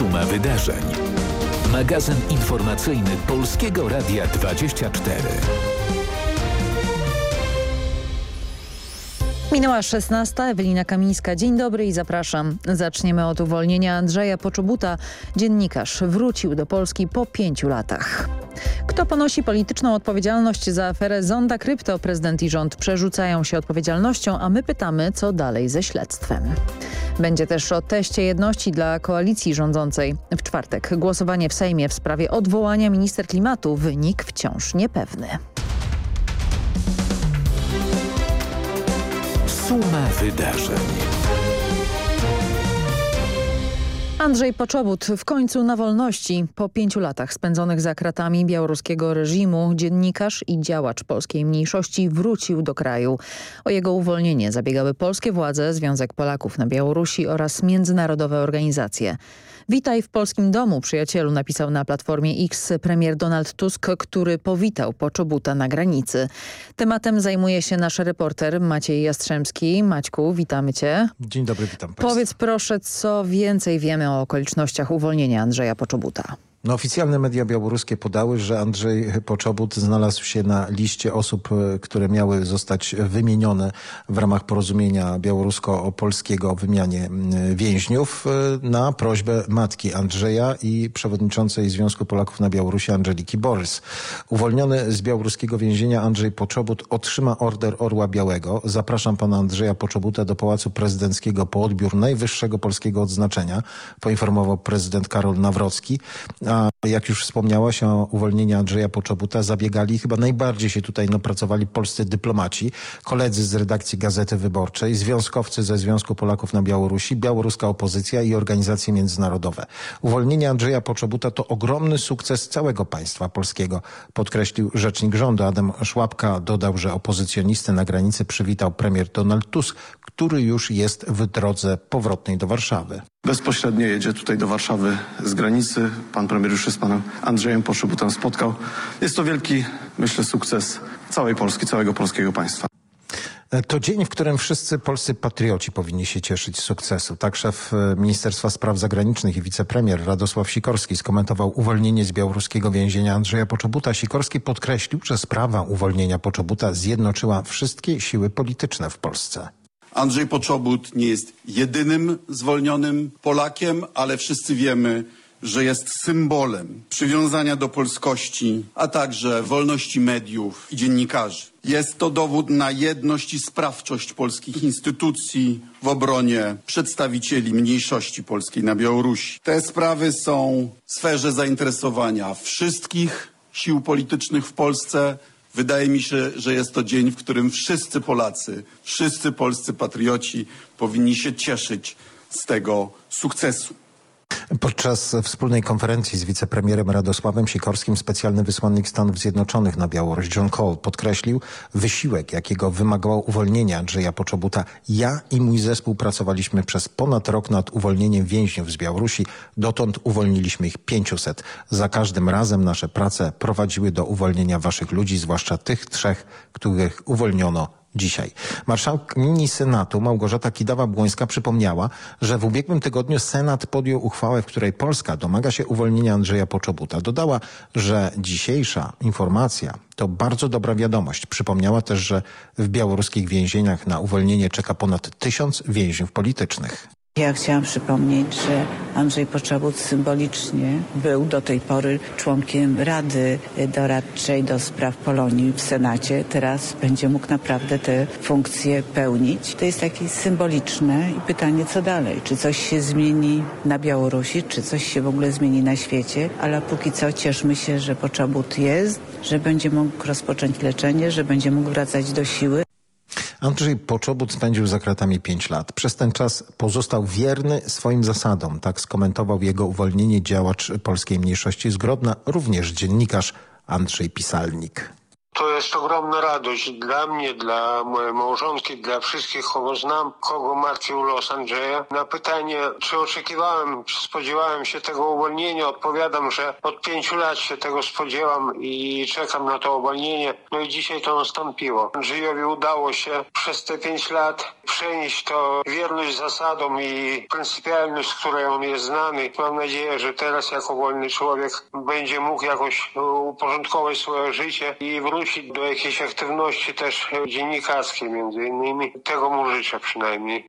Suma wydarzeń. Magazyn informacyjny Polskiego Radia 24. Minęła 16. Ewelina Kamińska. Dzień dobry i zapraszam. Zaczniemy od uwolnienia Andrzeja Poczobuta. Dziennikarz wrócił do Polski po pięciu latach. Kto ponosi polityczną odpowiedzialność za aferę Zonda Krypto? Prezydent i rząd przerzucają się odpowiedzialnością, a my pytamy, co dalej ze śledztwem. Będzie też o teście jedności dla koalicji rządzącej. W czwartek głosowanie w Sejmie w sprawie odwołania minister klimatu. Wynik wciąż niepewny. Suma wydarzeń. Andrzej Poczobut w końcu na wolności. Po pięciu latach spędzonych za kratami białoruskiego reżimu dziennikarz i działacz polskiej mniejszości wrócił do kraju. O jego uwolnienie zabiegały polskie władze, Związek Polaków na Białorusi oraz międzynarodowe organizacje. Witaj w polskim domu, przyjacielu, napisał na Platformie X premier Donald Tusk, który powitał Poczobuta na granicy. Tematem zajmuje się nasz reporter Maciej Jastrzębski. Maćku, witamy cię. Dzień dobry, witam państwa. Powiedz proszę, co więcej wiemy o okolicznościach uwolnienia Andrzeja Poczobuta. No, oficjalne media białoruskie podały, że Andrzej Poczobut znalazł się na liście osób, e, które miały zostać wymienione w ramach porozumienia białorusko-polskiego o wymianie więźniów e, na prośbę matki Andrzeja i przewodniczącej Związku Polaków na Białorusi Angeliki Borys. Uwolniony z białoruskiego więzienia Andrzej Poczobut otrzyma order Orła Białego. Zapraszam pana Andrzeja Poczobuta do Pałacu Prezydenckiego po odbiór najwyższego polskiego odznaczenia, poinformował prezydent Karol Nawrocki. A jak już wspomniałaś o uwolnieniu Andrzeja Poczobuta, zabiegali chyba najbardziej się tutaj napracowali polscy dyplomaci, koledzy z redakcji Gazety Wyborczej, związkowcy ze Związku Polaków na Białorusi, białoruska opozycja i organizacje międzynarodowe. Uwolnienie Andrzeja Poczobuta to ogromny sukces całego państwa polskiego, podkreślił rzecznik rządu Adam Szłapka. Dodał, że opozycjonistę na granicy przywitał premier Donald Tusk, który już jest w drodze powrotnej do Warszawy. Bezpośrednio jedzie tutaj do Warszawy z granicy. Pan premier już się z panem Andrzejem Poczobutem spotkał. Jest to wielki, myślę, sukces całej Polski, całego polskiego państwa. To dzień, w którym wszyscy polscy patrioci powinni się cieszyć sukcesu. Tak szef Ministerstwa Spraw Zagranicznych i wicepremier Radosław Sikorski skomentował uwolnienie z białoruskiego więzienia Andrzeja Poczobuta. Sikorski podkreślił, że sprawa uwolnienia Poczobuta zjednoczyła wszystkie siły polityczne w Polsce. Andrzej Poczobut nie jest jedynym zwolnionym Polakiem, ale wszyscy wiemy, że jest symbolem przywiązania do polskości, a także wolności mediów i dziennikarzy. Jest to dowód na jedność i sprawczość polskich instytucji w obronie przedstawicieli mniejszości polskiej na Białorusi. Te sprawy są w sferze zainteresowania wszystkich sił politycznych w Polsce, Wydaje mi się, że jest to dzień, w którym wszyscy Polacy, wszyscy polscy patrioci powinni się cieszyć z tego sukcesu. Podczas wspólnej konferencji z wicepremierem Radosławem Sikorskim specjalny wysłannik Stanów Zjednoczonych na Białoruś John Cole podkreślił wysiłek, jakiego wymagało uwolnienie Andrzeja Poczobuta. Ja i mój zespół pracowaliśmy przez ponad rok nad uwolnieniem więźniów z Białorusi. Dotąd uwolniliśmy ich 500. Za każdym razem nasze prace prowadziły do uwolnienia waszych ludzi, zwłaszcza tych trzech, których uwolniono dzisiaj. Marszałkini Senatu Małgorzata Kidawa-Błońska przypomniała, że w ubiegłym tygodniu Senat podjął uchwałę, w której Polska domaga się uwolnienia Andrzeja Poczobuta. Dodała, że dzisiejsza informacja to bardzo dobra wiadomość. Przypomniała też, że w białoruskich więzieniach na uwolnienie czeka ponad tysiąc więźniów politycznych. Ja chciałam przypomnieć, że Andrzej Poczobut symbolicznie był do tej pory członkiem Rady Doradczej do spraw Polonii w Senacie. Teraz będzie mógł naprawdę te funkcje pełnić. To jest takie symboliczne i pytanie, co dalej? Czy coś się zmieni na Białorusi, czy coś się w ogóle zmieni na świecie? Ale póki co cieszmy się, że Poczobut jest, że będzie mógł rozpocząć leczenie, że będzie mógł wracać do siły. Andrzej Poczobut spędził za kratami pięć lat. Przez ten czas pozostał wierny swoim zasadom. Tak skomentował jego uwolnienie działacz polskiej mniejszości z Grodna, również dziennikarz Andrzej Pisalnik. To jest ogromna radość dla mnie, dla mojej małżonki, dla wszystkich, kogo znam, kogo martwił los Andrzeja. Na pytanie, czy oczekiwałem, czy spodziewałem się tego uwolnienia, odpowiadam, że od pięciu lat się tego spodziewam i czekam na to uwolnienie. No i dzisiaj to nastąpiło. Andrzejowi udało się przez te pięć lat przenieść to wierność zasadom i pryncypialność, z której on jest znany. Mam nadzieję, że teraz jako wolny człowiek będzie mógł jakoś uporządkować swoje życie i wrócić do jakiejś aktywności też dziennikarskiej między innymi. Tego mu życzę przynajmniej.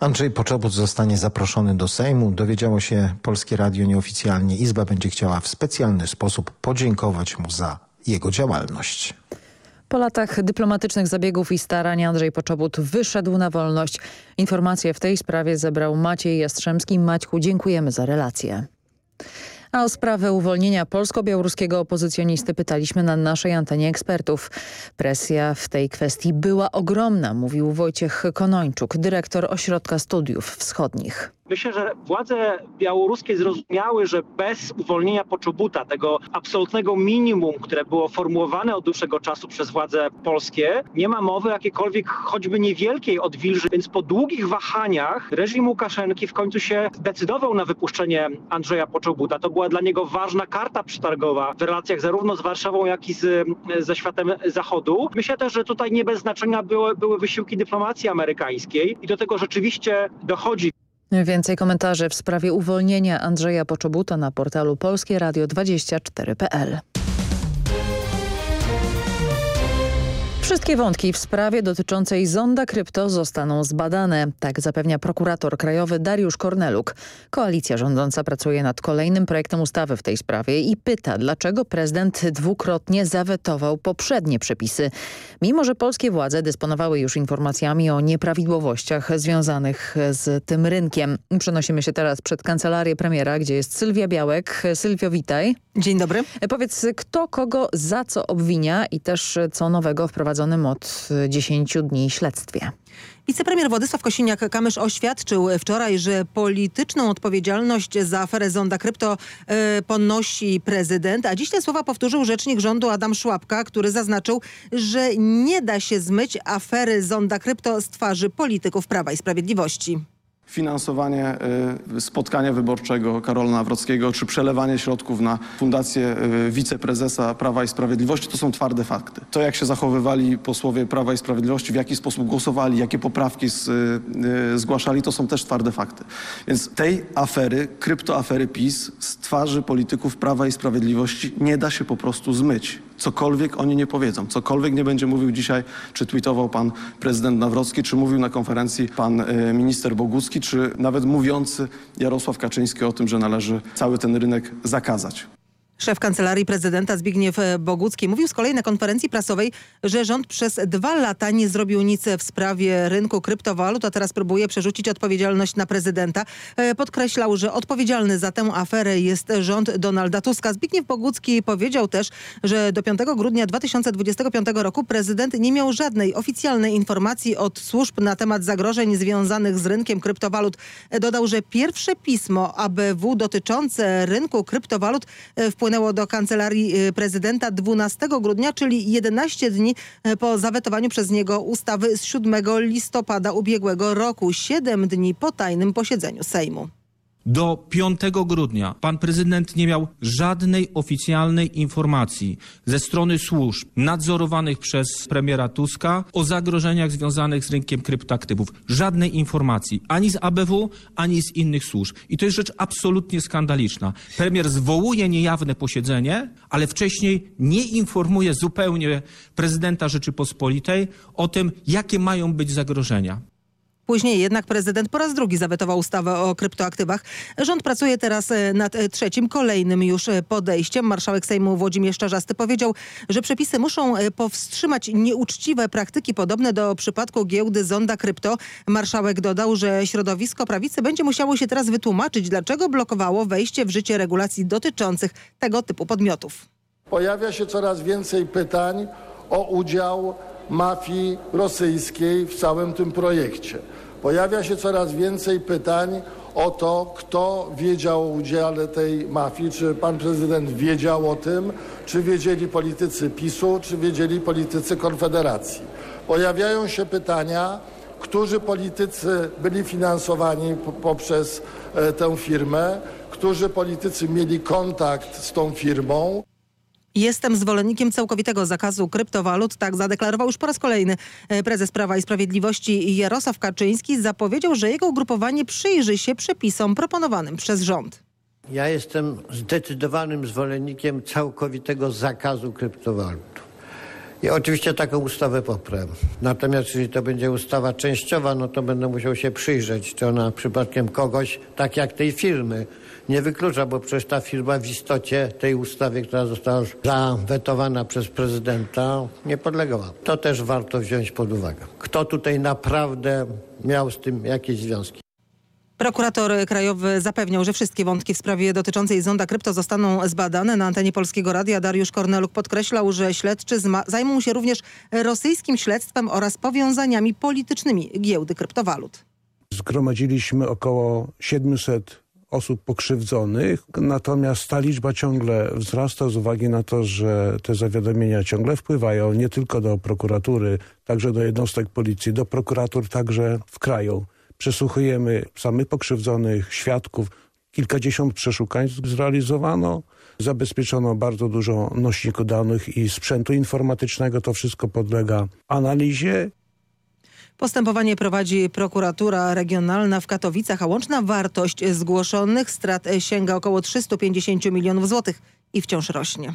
Andrzej Poczobut zostanie zaproszony do Sejmu. Dowiedziało się Polskie Radio nieoficjalnie. Izba będzie chciała w specjalny sposób podziękować mu za jego działalność. Po latach dyplomatycznych zabiegów i starań Andrzej Poczobut wyszedł na wolność. Informacje w tej sprawie zebrał Maciej Jastrzębski. Maćku, dziękujemy za relację. A o sprawę uwolnienia polsko-białoruskiego opozycjonisty pytaliśmy na naszej antenie ekspertów. Presja w tej kwestii była ogromna, mówił Wojciech Konończuk, dyrektor Ośrodka Studiów Wschodnich. Myślę, że władze białoruskie zrozumiały, że bez uwolnienia Poczobuta, tego absolutnego minimum, które było formułowane od dłuższego czasu przez władze polskie, nie ma mowy jakiejkolwiek choćby niewielkiej odwilży. Więc po długich wahaniach reżim Łukaszenki w końcu się zdecydował na wypuszczenie Andrzeja Poczobuta. To była dla niego ważna karta przetargowa w relacjach zarówno z Warszawą, jak i z, ze światem Zachodu. Myślę też, że tutaj nie bez znaczenia były, były wysiłki dyplomacji amerykańskiej i do tego rzeczywiście dochodzi. Więcej komentarzy w sprawie uwolnienia Andrzeja Poczobuta na portalu polskieradio24.pl. Wszystkie wątki w sprawie dotyczącej zonda krypto zostaną zbadane. Tak zapewnia prokurator krajowy Dariusz Korneluk. Koalicja rządząca pracuje nad kolejnym projektem ustawy w tej sprawie i pyta, dlaczego prezydent dwukrotnie zawetował poprzednie przepisy. Mimo, że polskie władze dysponowały już informacjami o nieprawidłowościach związanych z tym rynkiem. Przenosimy się teraz przed kancelarię premiera, gdzie jest Sylwia Białek. Sylwio, witaj. Dzień dobry. Powiedz, kto kogo za co obwinia i też co nowego wprowadzonym od 10 dni śledztwie. Wicepremier Władysław Kosiniak-Kamysz oświadczył wczoraj, że polityczną odpowiedzialność za aferę Zonda Krypto y, ponosi prezydent, a dziś te słowa powtórzył rzecznik rządu Adam Szłapka, który zaznaczył, że nie da się zmyć afery Zonda Krypto z twarzy polityków Prawa i Sprawiedliwości finansowanie y, spotkania wyborczego Karola Nawrockiego czy przelewanie środków na fundację y, wiceprezesa Prawa i Sprawiedliwości to są twarde fakty. To jak się zachowywali posłowie Prawa i Sprawiedliwości, w jaki sposób głosowali, jakie poprawki z, y, zgłaszali, to są też twarde fakty. Więc tej afery, kryptoafery PiS z twarzy polityków Prawa i Sprawiedliwości nie da się po prostu zmyć cokolwiek oni nie powiedzą, cokolwiek nie będzie mówił dzisiaj, czy tweetował pan prezydent Nawrocki, czy mówił na konferencji pan y, minister Bogucki, czy nawet mówiący Jarosław Kaczyński o tym, że należy cały ten rynek zakazać. Szef Kancelarii Prezydenta Zbigniew Bogucki mówił z kolei na konferencji prasowej, że rząd przez dwa lata nie zrobił nic w sprawie rynku kryptowalut, a teraz próbuje przerzucić odpowiedzialność na prezydenta. E, podkreślał, że odpowiedzialny za tę aferę jest rząd Donalda Tuska. Zbigniew Bogucki powiedział też, że do 5 grudnia 2025 roku prezydent nie miał żadnej oficjalnej informacji od służb na temat zagrożeń związanych z rynkiem kryptowalut. E, dodał, że pierwsze pismo ABW dotyczące rynku kryptowalut wpłynęło wpłynęło do kancelarii y, prezydenta 12 grudnia, czyli 11 dni y, po zawetowaniu przez niego ustawy z 7 listopada ubiegłego roku, 7 dni po tajnym posiedzeniu Sejmu. Do 5 grudnia pan prezydent nie miał żadnej oficjalnej informacji ze strony służb nadzorowanych przez premiera Tuska o zagrożeniach związanych z rynkiem kryptoaktywów. Żadnej informacji ani z ABW, ani z innych służb. I to jest rzecz absolutnie skandaliczna. Premier zwołuje niejawne posiedzenie, ale wcześniej nie informuje zupełnie prezydenta Rzeczypospolitej o tym, jakie mają być zagrożenia. Później jednak prezydent po raz drugi zawetował ustawę o kryptoaktywach. Rząd pracuje teraz e, nad e, trzecim, kolejnym już e, podejściem. Marszałek Sejmu Włodzimierz Czarzasty powiedział, że przepisy muszą powstrzymać nieuczciwe praktyki podobne do przypadku giełdy Zonda Krypto. Marszałek dodał, że środowisko prawicy będzie musiało się teraz wytłumaczyć, dlaczego blokowało wejście w życie regulacji dotyczących tego typu podmiotów. Pojawia się coraz więcej pytań o udział mafii rosyjskiej w całym tym projekcie. Pojawia się coraz więcej pytań o to, kto wiedział o udziale tej mafii, czy pan prezydent wiedział o tym, czy wiedzieli politycy PiSu, czy wiedzieli politycy Konfederacji. Pojawiają się pytania, którzy politycy byli finansowani poprzez e, tę firmę, którzy politycy mieli kontakt z tą firmą. Jestem zwolennikiem całkowitego zakazu kryptowalut, tak zadeklarował już po raz kolejny e, prezes Prawa i Sprawiedliwości Jarosław Kaczyński. Zapowiedział, że jego ugrupowanie przyjrzy się przepisom proponowanym przez rząd. Ja jestem zdecydowanym zwolennikiem całkowitego zakazu kryptowalut. I oczywiście taką ustawę poprę. Natomiast jeżeli to będzie ustawa częściowa, no to będę musiał się przyjrzeć, czy ona przypadkiem kogoś, tak jak tej firmy, nie wyklucza, bo przecież ta firma w istocie tej ustawy, która została już zawetowana przez prezydenta, nie podlegała. To też warto wziąć pod uwagę. Kto tutaj naprawdę miał z tym jakieś związki? Prokurator krajowy zapewniał, że wszystkie wątki w sprawie dotyczącej zonda krypto zostaną zbadane. Na antenie Polskiego Radia Dariusz Korneluk podkreślał, że śledczy zajmą się również rosyjskim śledztwem oraz powiązaniami politycznymi giełdy kryptowalut. Zgromadziliśmy około 700 osób pokrzywdzonych, natomiast ta liczba ciągle wzrasta z uwagi na to, że te zawiadomienia ciągle wpływają nie tylko do prokuratury, także do jednostek policji, do prokuratur także w kraju. Przesłuchujemy samych pokrzywdzonych, świadków. Kilkadziesiąt przeszukań zrealizowano. Zabezpieczono bardzo dużo nośników danych i sprzętu informatycznego. To wszystko podlega analizie. Postępowanie prowadzi prokuratura regionalna w Katowicach, a łączna wartość zgłoszonych strat sięga około 350 milionów złotych i wciąż rośnie.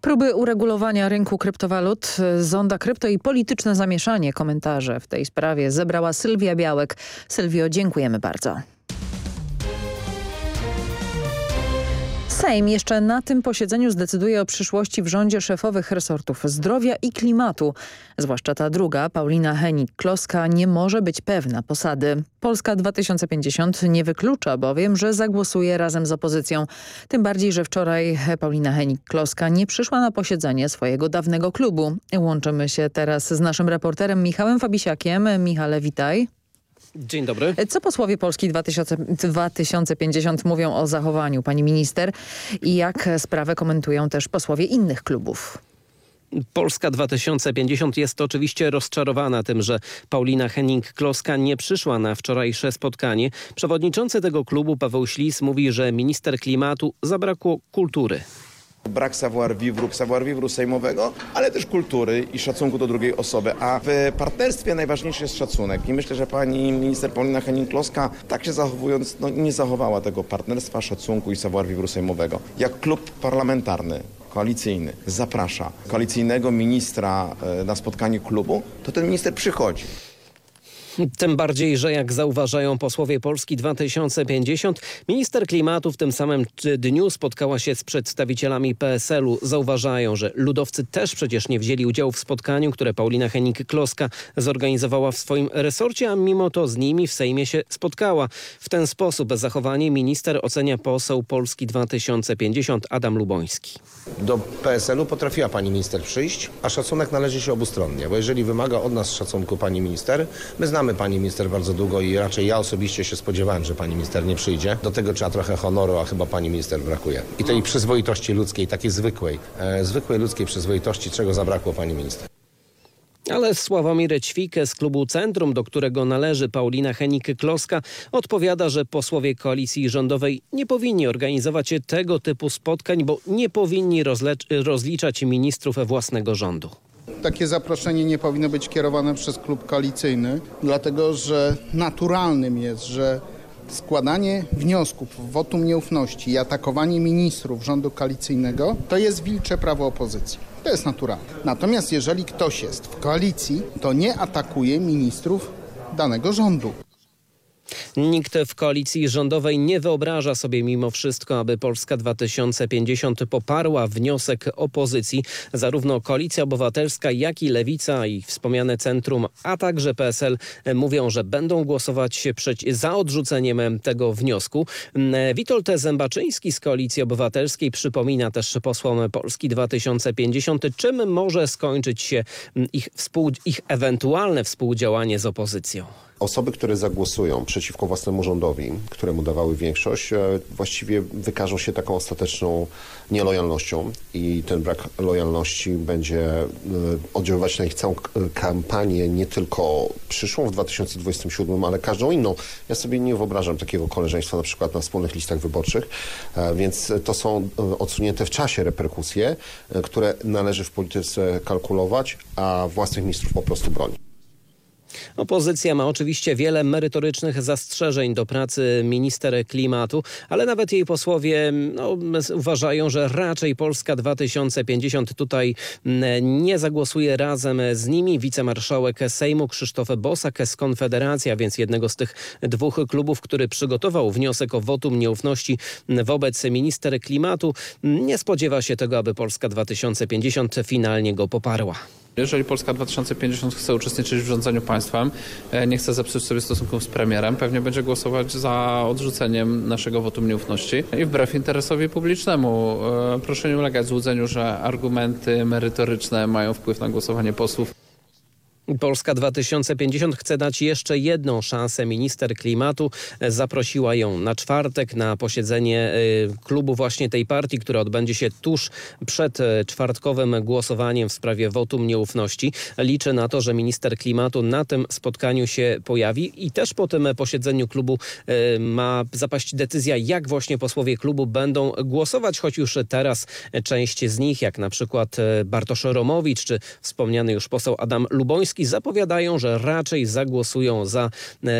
Próby uregulowania rynku kryptowalut, zonda krypto i polityczne zamieszanie. Komentarze w tej sprawie zebrała Sylwia Białek. Sylwio, dziękujemy bardzo. Sejm jeszcze na tym posiedzeniu zdecyduje o przyszłości w rządzie szefowych resortów zdrowia i klimatu. Zwłaszcza ta druga, Paulina Henik-Kloska, nie może być pewna posady. Polska 2050 nie wyklucza bowiem, że zagłosuje razem z opozycją. Tym bardziej, że wczoraj Paulina Henik-Kloska nie przyszła na posiedzenie swojego dawnego klubu. Łączymy się teraz z naszym reporterem Michałem Fabisiakiem. Michale, witaj. Dzień dobry. Co posłowie Polski 2000, 2050 mówią o zachowaniu pani minister i jak sprawę komentują też posłowie innych klubów? Polska 2050 jest oczywiście rozczarowana tym, że Paulina Henning-Kloska nie przyszła na wczorajsze spotkanie. Przewodniczący tego klubu Paweł Ślis mówi, że minister klimatu zabrakło kultury. Brak savoir-vivre, savoir-vivre sejmowego, ale też kultury i szacunku do drugiej osoby. A w partnerstwie najważniejszy jest szacunek. I myślę, że pani minister Paulina Henning-Kloska, tak się zachowując, no, nie zachowała tego partnerstwa, szacunku i savoir-vivre sejmowego. Jak klub parlamentarny koalicyjny zaprasza koalicyjnego ministra e, na spotkanie klubu, to ten minister przychodzi. Tym bardziej, że jak zauważają posłowie Polski 2050, minister klimatu w tym samym dniu spotkała się z przedstawicielami PSL-u. Zauważają, że ludowcy też przecież nie wzięli udziału w spotkaniu, które Paulina Henik-Kloska zorganizowała w swoim resorcie, a mimo to z nimi w Sejmie się spotkała. W ten sposób zachowanie minister ocenia poseł Polski 2050 Adam Luboński. Do PSL-u potrafiła pani minister przyjść, a szacunek należy się obustronnie, bo jeżeli wymaga od nas szacunku pani minister, my znamy pani minister bardzo długo i raczej ja osobiście się spodziewałem, że pani minister nie przyjdzie. Do tego trzeba trochę honoru, a chyba pani minister brakuje. I tej przyzwoitości ludzkiej, takiej zwykłej, e, zwykłej ludzkiej przyzwoitości, czego zabrakło pani minister. Ale Sławomir Ćwik z klubu Centrum, do którego należy Paulina Henik-Kloska, odpowiada, że posłowie koalicji rządowej nie powinni organizować tego typu spotkań, bo nie powinni rozliczać ministrów własnego rządu. Takie zaproszenie nie powinno być kierowane przez klub koalicyjny, dlatego że naturalnym jest, że składanie wniosków, wotum nieufności i atakowanie ministrów rządu koalicyjnego to jest wilcze prawo opozycji. To jest naturalne. Natomiast jeżeli ktoś jest w koalicji, to nie atakuje ministrów danego rządu. Nikt w koalicji rządowej nie wyobraża sobie mimo wszystko, aby Polska 2050 poparła wniosek opozycji. Zarówno Koalicja Obywatelska, jak i Lewica i wspomniane Centrum, a także PSL mówią, że będą głosować za odrzuceniem tego wniosku. Witold Zębaczyński z Koalicji Obywatelskiej przypomina też posłom Polski 2050, czym może skończyć się ich, współ, ich ewentualne współdziałanie z opozycją. Osoby, które zagłosują przeciwko własnemu rządowi, któremu dawały większość, właściwie wykażą się taką ostateczną nielojalnością i ten brak lojalności będzie oddziaływać na ich całą kampanię, nie tylko przyszłą w 2027, ale każdą inną. Ja sobie nie wyobrażam takiego koleżeństwa na przykład na wspólnych listach wyborczych, więc to są odsunięte w czasie reperkusje, które należy w polityce kalkulować, a własnych ministrów po prostu broni. Opozycja ma oczywiście wiele merytorycznych zastrzeżeń do pracy minister klimatu, ale nawet jej posłowie no, uważają, że raczej Polska 2050 tutaj nie zagłosuje razem z nimi. Wicemarszałek Sejmu Krzysztof Bosak z Konfederacji, a więc jednego z tych dwóch klubów, który przygotował wniosek o wotum nieufności wobec minister klimatu, nie spodziewa się tego, aby Polska 2050 finalnie go poparła. Jeżeli Polska 2050 chce uczestniczyć w rządzeniu państwem, nie chce zepsuć sobie stosunków z premierem, pewnie będzie głosować za odrzuceniem naszego wotum nieufności i wbrew interesowi publicznemu. Proszę nie ulegać złudzeniu, że argumenty merytoryczne mają wpływ na głosowanie posłów. Polska 2050 chce dać jeszcze jedną szansę. Minister klimatu zaprosiła ją na czwartek na posiedzenie klubu właśnie tej partii, które odbędzie się tuż przed czwartkowym głosowaniem w sprawie wotum nieufności. Liczę na to, że minister klimatu na tym spotkaniu się pojawi i też po tym posiedzeniu klubu ma zapaść decyzja, jak właśnie posłowie klubu będą głosować, choć już teraz część z nich, jak na przykład Bartosz Romowicz czy wspomniany już poseł Adam Luboński zapowiadają, że raczej zagłosują za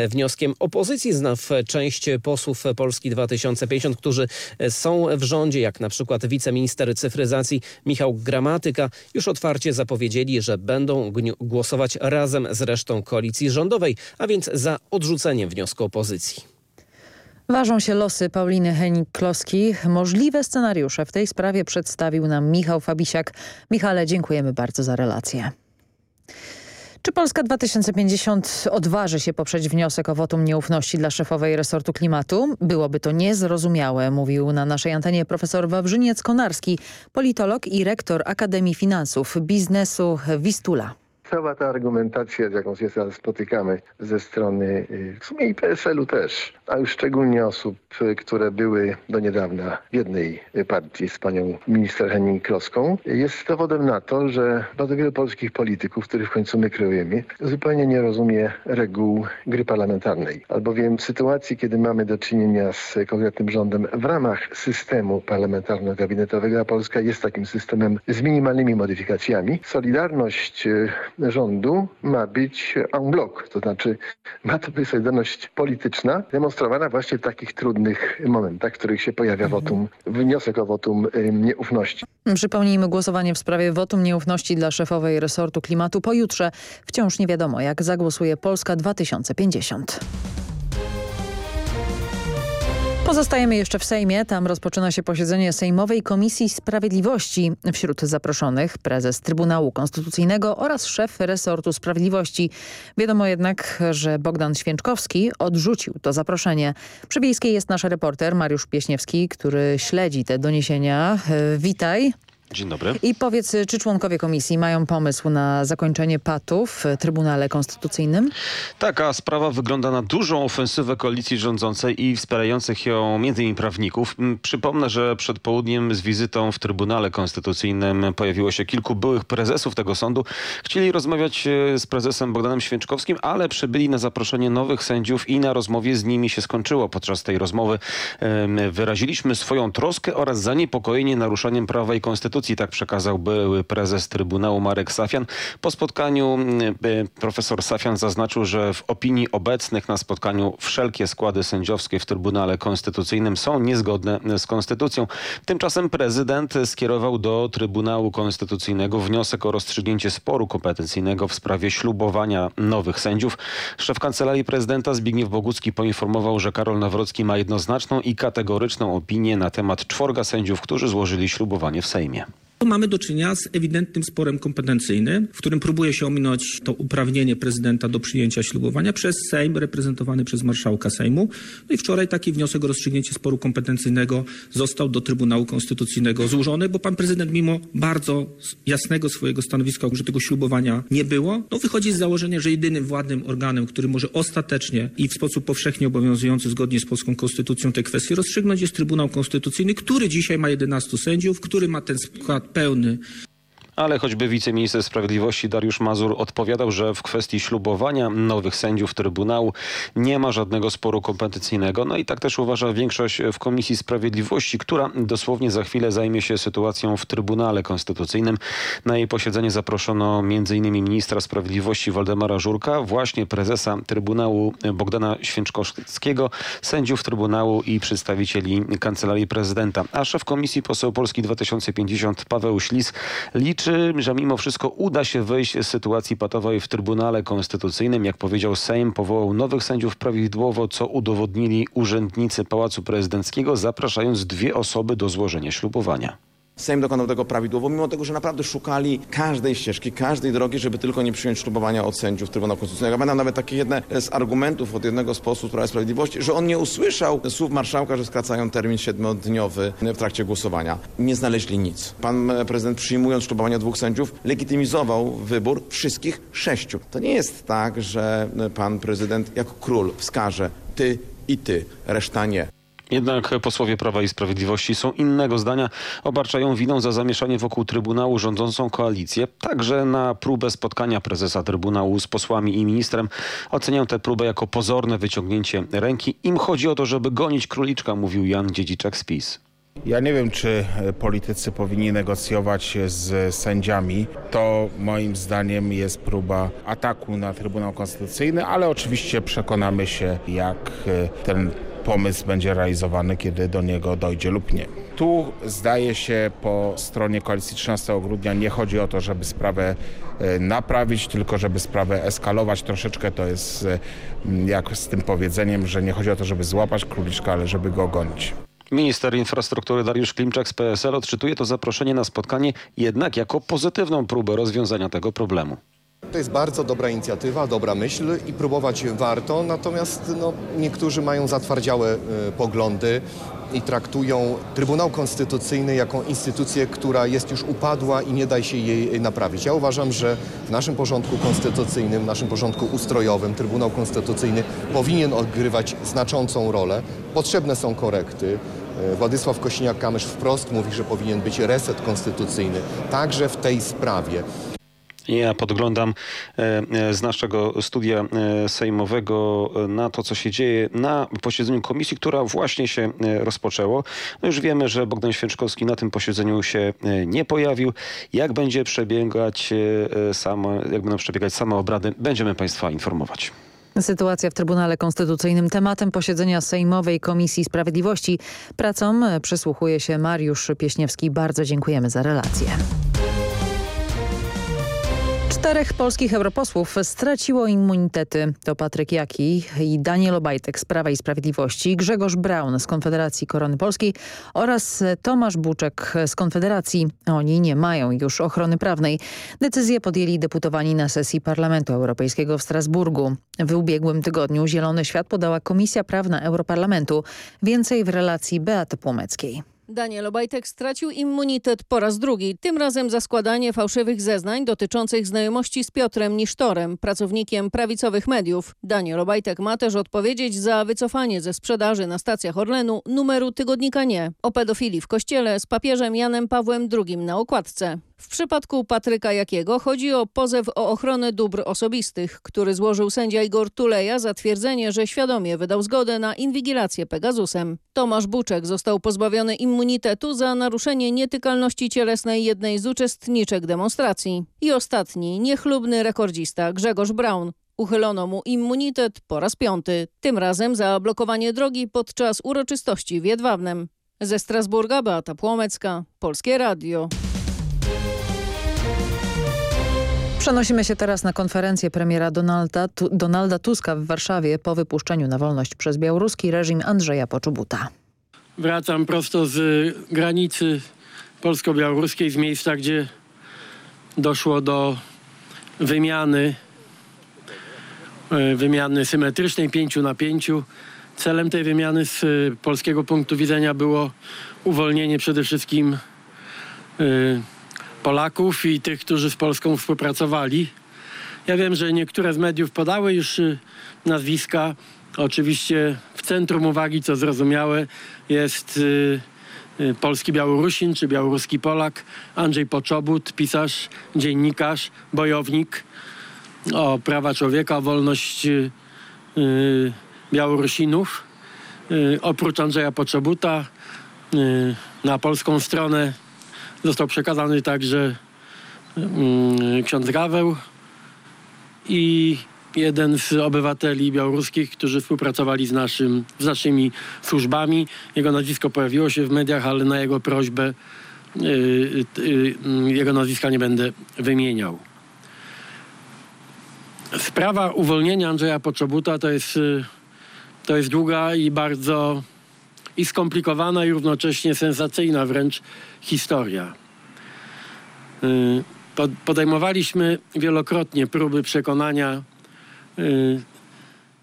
wnioskiem opozycji. Znów część posłów Polski 2050, którzy są w rządzie, jak na przykład wiceminister cyfryzacji Michał Gramatyka, już otwarcie zapowiedzieli, że będą głosować razem z resztą koalicji rządowej, a więc za odrzuceniem wniosku opozycji. Ważą się losy Pauliny Henik-Kloski. Możliwe scenariusze w tej sprawie przedstawił nam Michał Fabisiak. Michale, dziękujemy bardzo za relację. Czy Polska 2050 odważy się poprzeć wniosek o wotum nieufności dla szefowej resortu klimatu? Byłoby to niezrozumiałe, mówił na naszej antenie profesor Wawrzyniec-Konarski, politolog i rektor Akademii Finansów Biznesu Wistula cała ta argumentacja, z jaką się teraz spotykamy ze strony w sumie i PSL-u też, a już szczególnie osób, które były do niedawna w jednej partii z panią minister Henning-Kloską, jest dowodem na to, że bardzo wielu polskich polityków, których w końcu my kreujemy, zupełnie nie rozumie reguł gry parlamentarnej. Albowiem w sytuacji, kiedy mamy do czynienia z konkretnym rządem w ramach systemu parlamentarno-gabinetowego, a Polska jest takim systemem z minimalnymi modyfikacjami, Solidarność rządu ma być en bloc, to znaczy ma to być solidarność polityczna demonstrowana właśnie w takich trudnych momentach, w których się pojawia wotum, wniosek o wotum nieufności. Przypomnijmy głosowanie w sprawie wotum nieufności dla szefowej resortu klimatu pojutrze. Wciąż nie wiadomo jak zagłosuje Polska 2050. Pozostajemy jeszcze w Sejmie. Tam rozpoczyna się posiedzenie Sejmowej Komisji Sprawiedliwości. Wśród zaproszonych prezes Trybunału Konstytucyjnego oraz szef resortu sprawiedliwości. Wiadomo jednak, że Bogdan Święczkowski odrzucił to zaproszenie. Przy Wiejskiej jest nasz reporter Mariusz Pieśniewski, który śledzi te doniesienia. Witaj. Dzień dobry. I powiedz, czy członkowie komisji mają pomysł na zakończenie patów w Trybunale Konstytucyjnym? Taka sprawa wygląda na dużą ofensywę koalicji rządzącej i wspierających ją m.in. prawników. Przypomnę, że przed południem z wizytą w Trybunale Konstytucyjnym pojawiło się kilku byłych prezesów tego sądu. Chcieli rozmawiać z prezesem Bogdanem Święczkowskim, ale przybyli na zaproszenie nowych sędziów i na rozmowie z nimi się skończyło. Podczas tej rozmowy wyraziliśmy swoją troskę oraz zaniepokojenie naruszaniem prawa i konstytucji konstytucji, tak przekazał były prezes Trybunału Marek Safian. Po spotkaniu profesor Safian zaznaczył, że w opinii obecnych na spotkaniu wszelkie składy sędziowskie w Trybunale Konstytucyjnym są niezgodne z konstytucją. Tymczasem prezydent skierował do Trybunału Konstytucyjnego wniosek o rozstrzygnięcie sporu kompetencyjnego w sprawie ślubowania nowych sędziów. Szef Kancelarii Prezydenta Zbigniew Bogucki poinformował, że Karol Nawrocki ma jednoznaczną i kategoryczną opinię na temat czworga sędziów, którzy złożyli ślubowanie w Sejmie. Mamy do czynienia z ewidentnym sporem kompetencyjnym, w którym próbuje się ominąć to uprawnienie prezydenta do przyjęcia ślubowania przez Sejm reprezentowany przez marszałka Sejmu. No i wczoraj taki wniosek o rozstrzygnięcie sporu kompetencyjnego został do Trybunału Konstytucyjnego złożony, bo pan prezydent mimo bardzo jasnego swojego stanowiska, że tego ślubowania nie było, no wychodzi z założenia, że jedynym władnym organem, który może ostatecznie i w sposób powszechnie obowiązujący zgodnie z polską konstytucją te kwestie rozstrzygnąć jest Trybunał Konstytucyjny, który dzisiaj ma 11 sędziów, który ma ten skład pełny Ale choćby wiceminister sprawiedliwości Dariusz Mazur odpowiadał, że w kwestii ślubowania nowych sędziów Trybunału nie ma żadnego sporu kompetencyjnego. No i tak też uważa większość w Komisji Sprawiedliwości, która dosłownie za chwilę zajmie się sytuacją w Trybunale Konstytucyjnym. Na jej posiedzenie zaproszono m.in. ministra sprawiedliwości Waldemara Żurka, właśnie prezesa Trybunału Bogdana Święczkowskiego, sędziów Trybunału i przedstawicieli Kancelarii Prezydenta. A szef Komisji Poseł Polski 2050 Paweł Ślis liczy że mimo wszystko uda się wyjść z sytuacji patowej w Trybunale Konstytucyjnym. Jak powiedział Sejm, powołał nowych sędziów prawidłowo, co udowodnili urzędnicy Pałacu Prezydenckiego, zapraszając dwie osoby do złożenia ślubowania. Sejm dokonał tego prawidłowo, mimo tego, że naprawdę szukali każdej ścieżki, każdej drogi, żeby tylko nie przyjąć ślubowania od sędziów Trybunału Konstytucyjnego. Ja pamiętam nawet takie jedne z argumentów od jednego z posłów Prawa Sprawiedliwości, że on nie usłyszał słów marszałka, że skracają termin siedmiodniowy w trakcie głosowania. Nie znaleźli nic. Pan prezydent przyjmując ślubowanie dwóch sędziów legitymizował wybór wszystkich sześciu. To nie jest tak, że pan prezydent jako król wskaże ty i ty, reszta nie. Jednak posłowie Prawa i Sprawiedliwości są innego zdania. Obarczają winą za zamieszanie wokół Trybunału rządzącą koalicję. Także na próbę spotkania prezesa Trybunału z posłami i ministrem oceniam tę próbę jako pozorne wyciągnięcie ręki. Im chodzi o to, żeby gonić króliczka, mówił Jan Dziedziczak z PiS. Ja nie wiem, czy politycy powinni negocjować z sędziami. To moim zdaniem jest próba ataku na Trybunał Konstytucyjny, ale oczywiście przekonamy się, jak ten pomysł będzie realizowany, kiedy do niego dojdzie lub nie. Tu zdaje się po stronie koalicji 13 grudnia nie chodzi o to, żeby sprawę naprawić, tylko żeby sprawę eskalować troszeczkę. To jest jak z tym powiedzeniem, że nie chodzi o to, żeby złapać króliczka, ale żeby go gonić. Minister infrastruktury Dariusz Klimczak z PSL odczytuje to zaproszenie na spotkanie jednak jako pozytywną próbę rozwiązania tego problemu. To jest bardzo dobra inicjatywa, dobra myśl i próbować warto, natomiast no, niektórzy mają zatwardziałe y, poglądy i traktują Trybunał Konstytucyjny jako instytucję, która jest już upadła i nie da się jej naprawić. Ja uważam, że w naszym porządku konstytucyjnym, w naszym porządku ustrojowym Trybunał Konstytucyjny powinien odgrywać znaczącą rolę. Potrzebne są korekty. Władysław Kośniak-Kamysz wprost mówi, że powinien być reset konstytucyjny, także w tej sprawie. Ja podglądam z naszego studia sejmowego na to, co się dzieje na posiedzeniu komisji, która właśnie się rozpoczęło. No już wiemy, że Bogdan Święczkowski na tym posiedzeniu się nie pojawił. Jak będzie przebiegać same, jak będą przebiegać same obrady, będziemy Państwa informować. Sytuacja w Trybunale Konstytucyjnym tematem posiedzenia Sejmowej Komisji Sprawiedliwości. Pracą przysłuchuje się Mariusz Pieśniewski. Bardzo dziękujemy za relację. Czterech polskich europosłów straciło immunitety. To Patryk Jaki i Daniel Obajtek z Prawa i Sprawiedliwości, Grzegorz Braun z Konfederacji Korony Polskiej oraz Tomasz Buczek z Konfederacji. Oni nie mają już ochrony prawnej. Decyzję podjęli deputowani na sesji Parlamentu Europejskiego w Strasburgu. W ubiegłym tygodniu Zielony Świat podała Komisja Prawna Europarlamentu. Więcej w relacji Beaty Płomeckiej. Daniel Obajtek stracił immunitet po raz drugi, tym razem za składanie fałszywych zeznań dotyczących znajomości z Piotrem Nisztorem, pracownikiem prawicowych mediów. Daniel Obajtek ma też odpowiedzieć za wycofanie ze sprzedaży na stacjach Orlenu numeru tygodnika Nie o pedofilii w kościele z papieżem Janem Pawłem II na okładce. W przypadku Patryka Jakiego chodzi o pozew o ochronę dóbr osobistych, który złożył sędzia Igor Tuleja za twierdzenie, że świadomie wydał zgodę na inwigilację Pegasusem. Tomasz Buczek został pozbawiony immunitetu za naruszenie nietykalności cielesnej jednej z uczestniczek demonstracji. I ostatni, niechlubny rekordzista Grzegorz Braun. Uchylono mu immunitet po raz piąty, tym razem za blokowanie drogi podczas uroczystości w Jedwabnem. Ze Strasburga Beata Płomecka, Polskie Radio. Przenosimy się teraz na konferencję premiera Donalda, Donalda Tuska w Warszawie po wypuszczeniu na wolność przez białoruski reżim Andrzeja Poczobuta. Wracam prosto z granicy polsko-białoruskiej z miejsca, gdzie doszło do wymiany, e, wymiany symetrycznej pięciu na pięciu. Celem tej wymiany z e, polskiego punktu widzenia było uwolnienie przede wszystkim Polaków i tych, którzy z Polską współpracowali. Ja wiem, że niektóre z mediów podały już y, nazwiska. Oczywiście w centrum uwagi, co zrozumiałe, jest y, y, polski Białorusin czy białoruski Polak Andrzej Poczobut, pisarz, dziennikarz, bojownik o prawa człowieka, o wolność Białorusinów. Oprócz Andrzeja Poczobuta na polską stronę został przekazany także mm, ksiądz Gaweł i jeden z obywateli białoruskich, którzy współpracowali z, naszym, z naszymi służbami. Jego nazwisko pojawiło się w mediach, ale na jego prośbę y, y, y, jego nazwiska nie będę wymieniał. Sprawa uwolnienia Andrzeja Poczobuta to jest, to jest długa i bardzo i skomplikowana i równocześnie sensacyjna wręcz historia. Y, pod- Podejmowaliśmy wielokrotnie próby przekonania y,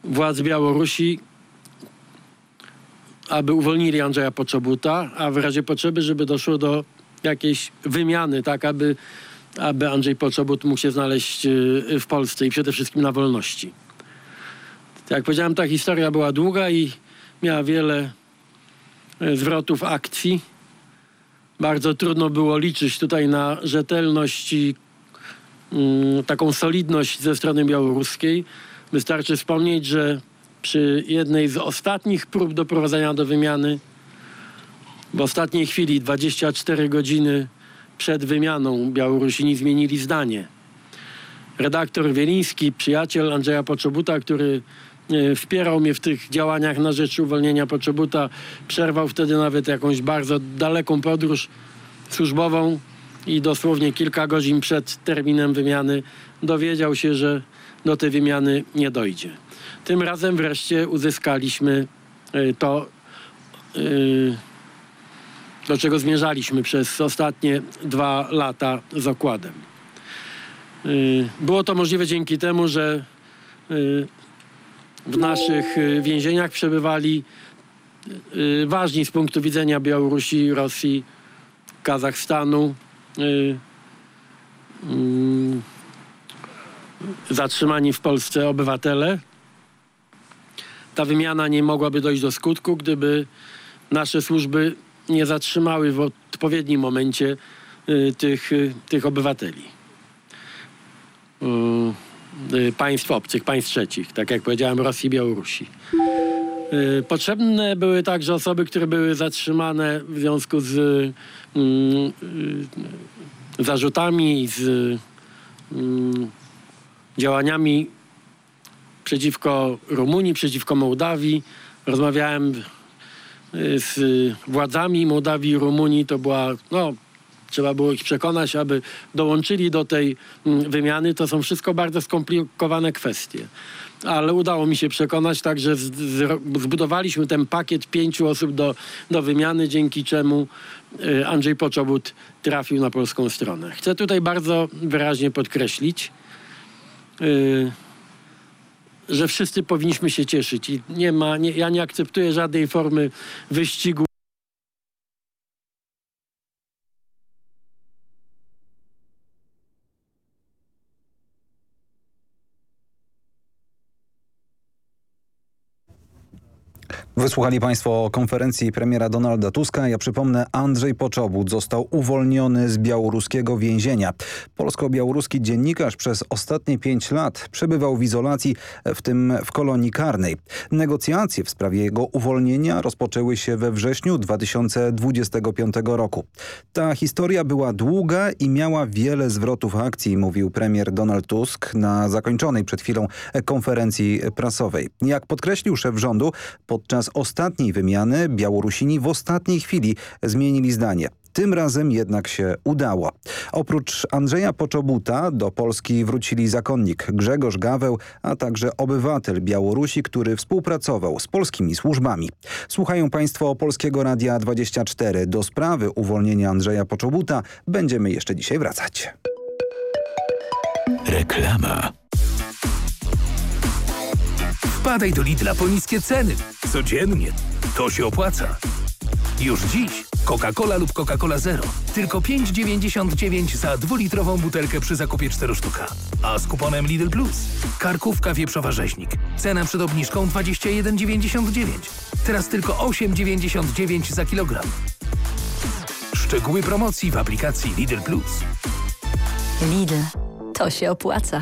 władz Białorusi, aby uwolnili Andrzeja Poczobuta, a w razie potrzeby, żeby doszło do jakiejś wymiany, tak aby, aby Andrzej Poczobut mógł się znaleźć y, w Polsce i przede wszystkim na wolności. Jak powiedziałem, ta historia była długa i miała wiele zwrotów akcji. Bardzo trudno było liczyć tutaj na rzetelność i mm, taką solidność ze strony białoruskiej. Wystarczy wspomnieć, że przy jednej z ostatnich prób doprowadzenia do wymiany, w ostatniej chwili, 24 godziny przed wymianą, Białorusini zmienili zdanie. Redaktor Wieliński, przyjaciel Andrzeja Poczobuta, który e, wspierał mnie w tych działaniach na rzecz uwolnienia Poczobuta, przerwał wtedy nawet jakąś bardzo daleką podróż służbową i dosłownie kilka godzin przed terminem wymiany dowiedział się, że do tej wymiany nie dojdzie. Tym razem wreszcie uzyskaliśmy y, to, y, do czego zmierzaliśmy przez ostatnie dwa lata z okładem. Było to możliwe dzięki temu, że w naszych y, więzieniach przebywali y, ważni z punktu widzenia Białorusi, Rosji, Kazachstanu, y, mm, zatrzymani w Polsce obywatele. Ta wymiana nie mogłaby dojść do skutku, gdyby nasze służby nie zatrzymały w odpowiednim momencie tych, tych obywateli. Y, państw obcych, państw trzecich, tak jak powiedziałem, Rosji i Białorusi. Y, Potrzebne były także osoby, które były zatrzymane w związku z y, y, zarzutami, z y, działaniami przeciwko Rumunii, przeciwko Mołdawii. Rozmawiałem z władzami Mołdawii i Rumunii. To była, no, trzeba było ich przekonać, aby dołączyli do tej mm, wymiany. To są wszystko bardzo skomplikowane kwestie. Ale udało mi się przekonać, także zbudowaliśmy ten pakiet pięciu osób do, do wymiany, dzięki czemu y, Andrzej Poczobut trafił na polską stronę. Chcę tutaj bardzo wyraźnie podkreślić, y, że wszyscy powinniśmy się cieszyć i nie ma, nie, ja nie akceptuję żadnej formy wyścigu. Wysłuchali Państwo konferencji premiera Donalda Tuska. Ja przypomnę, Andrzej Poczobut został uwolniony z białoruskiego więzienia. Polsko-białoruski dziennikarz przez ostatnie pięć lat przebywał w izolacji, w tym w kolonii karnej. Negocjacje w sprawie jego uwolnienia rozpoczęły się we wrześniu 2025 roku. Ta historia była długa i miała wiele zwrotów akcji, mówił premier Donald Tusk na zakończonej przed chwilą konferencji prasowej. Jak podkreślił szef rządu, podczas ostatniej wymiany Białorusini w ostatniej chwili zmienili zdanie. Tym razem jednak się udało. Oprócz Andrzeja Poczobuta do Polski wrócili zakonnik Grzegorz Gaweł, a także obywatel Białorusi, który współpracował z polskimi służbami. Słuchają Państwo Polskiego Radia 24. Do sprawy uwolnienia Andrzeja Poczobuta będziemy jeszcze dzisiaj wracać. Reklama. Wpadaj do Lidla po niskie ceny. Codziennie. To się opłaca. Już dziś Coca-Cola lub Coca-Cola Zero. Tylko 5,99 za dwulitrową butelkę przy zakupie 4 sztuka. A z kuponem Lidl Plus. Karkówka wieprzowa rzeźnik. Cena przed obniżką 21,99. Teraz tylko 8,99 za kilogram. Szczegóły promocji w aplikacji Lidl Plus. Lidl. To się opłaca.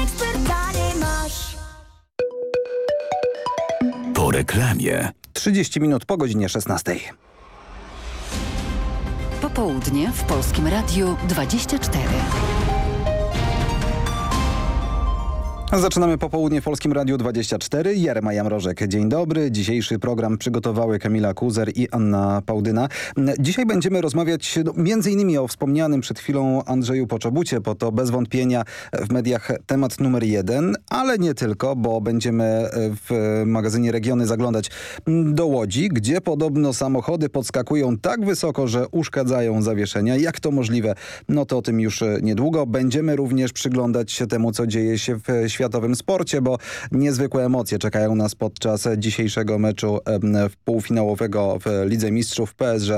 Po reklamie. 30 minut po godzinie 16. Popołudnie w Polskim Radiu 24. Zaczynamy popołudnie w Polskim Radiu 24. Jarema Jamrożek. Dzień dobry. Dzisiejszy program przygotowały Kamila Kuzer i Anna Pałdyna. Dzisiaj będziemy rozmawiać no, innymi o wspomnianym przed chwilą Andrzeju Poczobucie, bo to bez wątpienia w mediach temat numer jeden, ale nie tylko, bo będziemy w magazynie Regiony zaglądać do Łodzi, gdzie podobno samochody podskakują tak wysoko, że uszkadzają zawieszenia. Jak to możliwe? No to o tym już niedługo. Będziemy również przyglądać się temu, co dzieje się w świecie światowym sporcie, bo niezwykłe emocje czekają nas podczas dzisiejszego meczu w półfinałowego w Lidze Mistrzów. PSG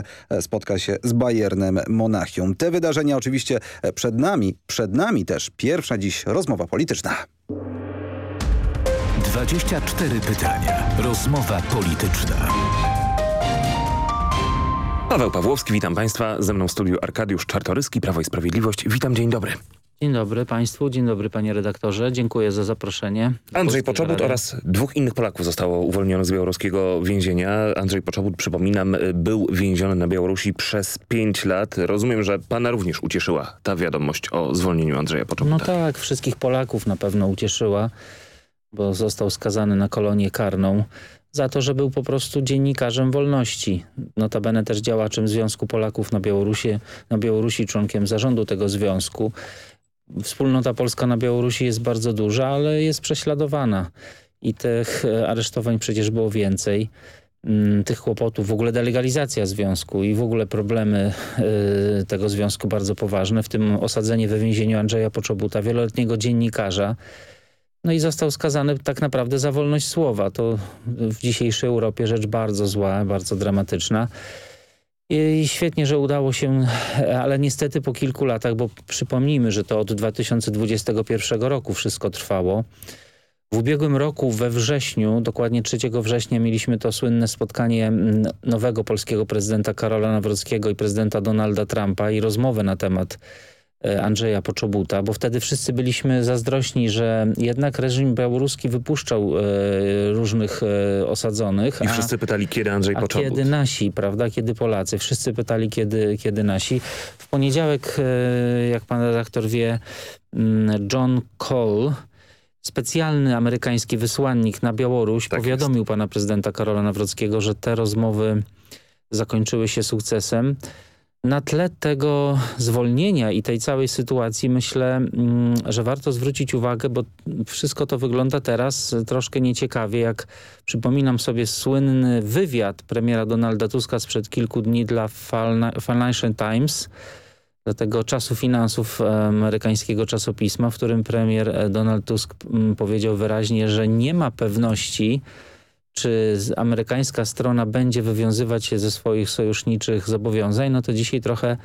spotka się z Bayernem Monachium. Te wydarzenia oczywiście przed nami, przed nami też pierwsza dziś rozmowa polityczna. 24 pytania. Rozmowa polityczna. Paweł Pawłowski, witam Państwa. Ze mną w studiu Arkadiusz Czartoryski, Prawo i Sprawiedliwość. Witam, dzień dobry. Dzień dobry Państwu, dzień dobry Panie redaktorze, dziękuję za zaproszenie. Andrzej Poczobut oraz dwóch innych Polaków zostało uwolnionych z białoruskiego więzienia. Andrzej Poczobut, przypominam, był więziony na Białorusi przez pięć lat. Rozumiem, że Pana również ucieszyła ta wiadomość o zwolnieniu Andrzeja Poczobuta. No tak, wszystkich Polaków na pewno ucieszyła, bo został skazany na kolonię karną za to, że był po prostu dziennikarzem wolności. Notabene też działaczem Związku Polaków na Białorusi, na Białorusi członkiem zarządu tego związku. Wspólnota polska na Białorusi jest bardzo duża, ale jest prześladowana i tych aresztowań przecież było więcej. Tych kłopotów, w ogóle delegalizacja związku i w ogóle problemy y, tego związku bardzo poważne, w tym osadzenie we więzieniu Andrzeja Poczobuta, wieloletniego dziennikarza. No i został skazany tak naprawdę za wolność słowa. To w dzisiejszej Europie rzecz bardzo zła, bardzo dramatyczna. Świetnie, że udało się, ale niestety po kilku latach, bo przypomnijmy, że to od 2021 roku wszystko trwało. W ubiegłym roku we wrześniu, dokładnie 3 września mieliśmy to słynne spotkanie nowego polskiego prezydenta Karola Nawrockiego i prezydenta Donalda Trumpa i rozmowę na temat Andrzeja Poczobuta, bo wtedy wszyscy byliśmy zazdrośni, że jednak reżim białoruski wypuszczał e, różnych e, osadzonych. I wszyscy pytali, kiedy Andrzej Poczobut. kiedy nasi, prawda? Kiedy Polacy. Wszyscy pytali, kiedy, kiedy nasi. W poniedziałek, e, jak pan redaktor wie, John Cole, specjalny amerykański wysłannik na Białoruś, tak powiadomił jest. pana prezydenta Karola Nawrockiego, że te rozmowy zakończyły się sukcesem. Na tle tego zwolnienia i tej całej sytuacji myślę, że warto zwrócić uwagę, bo wszystko to wygląda teraz troszkę nieciekawie, jak przypominam sobie słynny wywiad premiera Donalda Tuska sprzed kilku dni dla Financial Times, dla tego czasu finansów amerykańskiego czasopisma, w którym premier Donald Tusk powiedział wyraźnie, że nie ma pewności, czy amerykańska strona będzie wywiązywać się ze swoich sojuszniczych zobowiązań, no to dzisiaj trochę,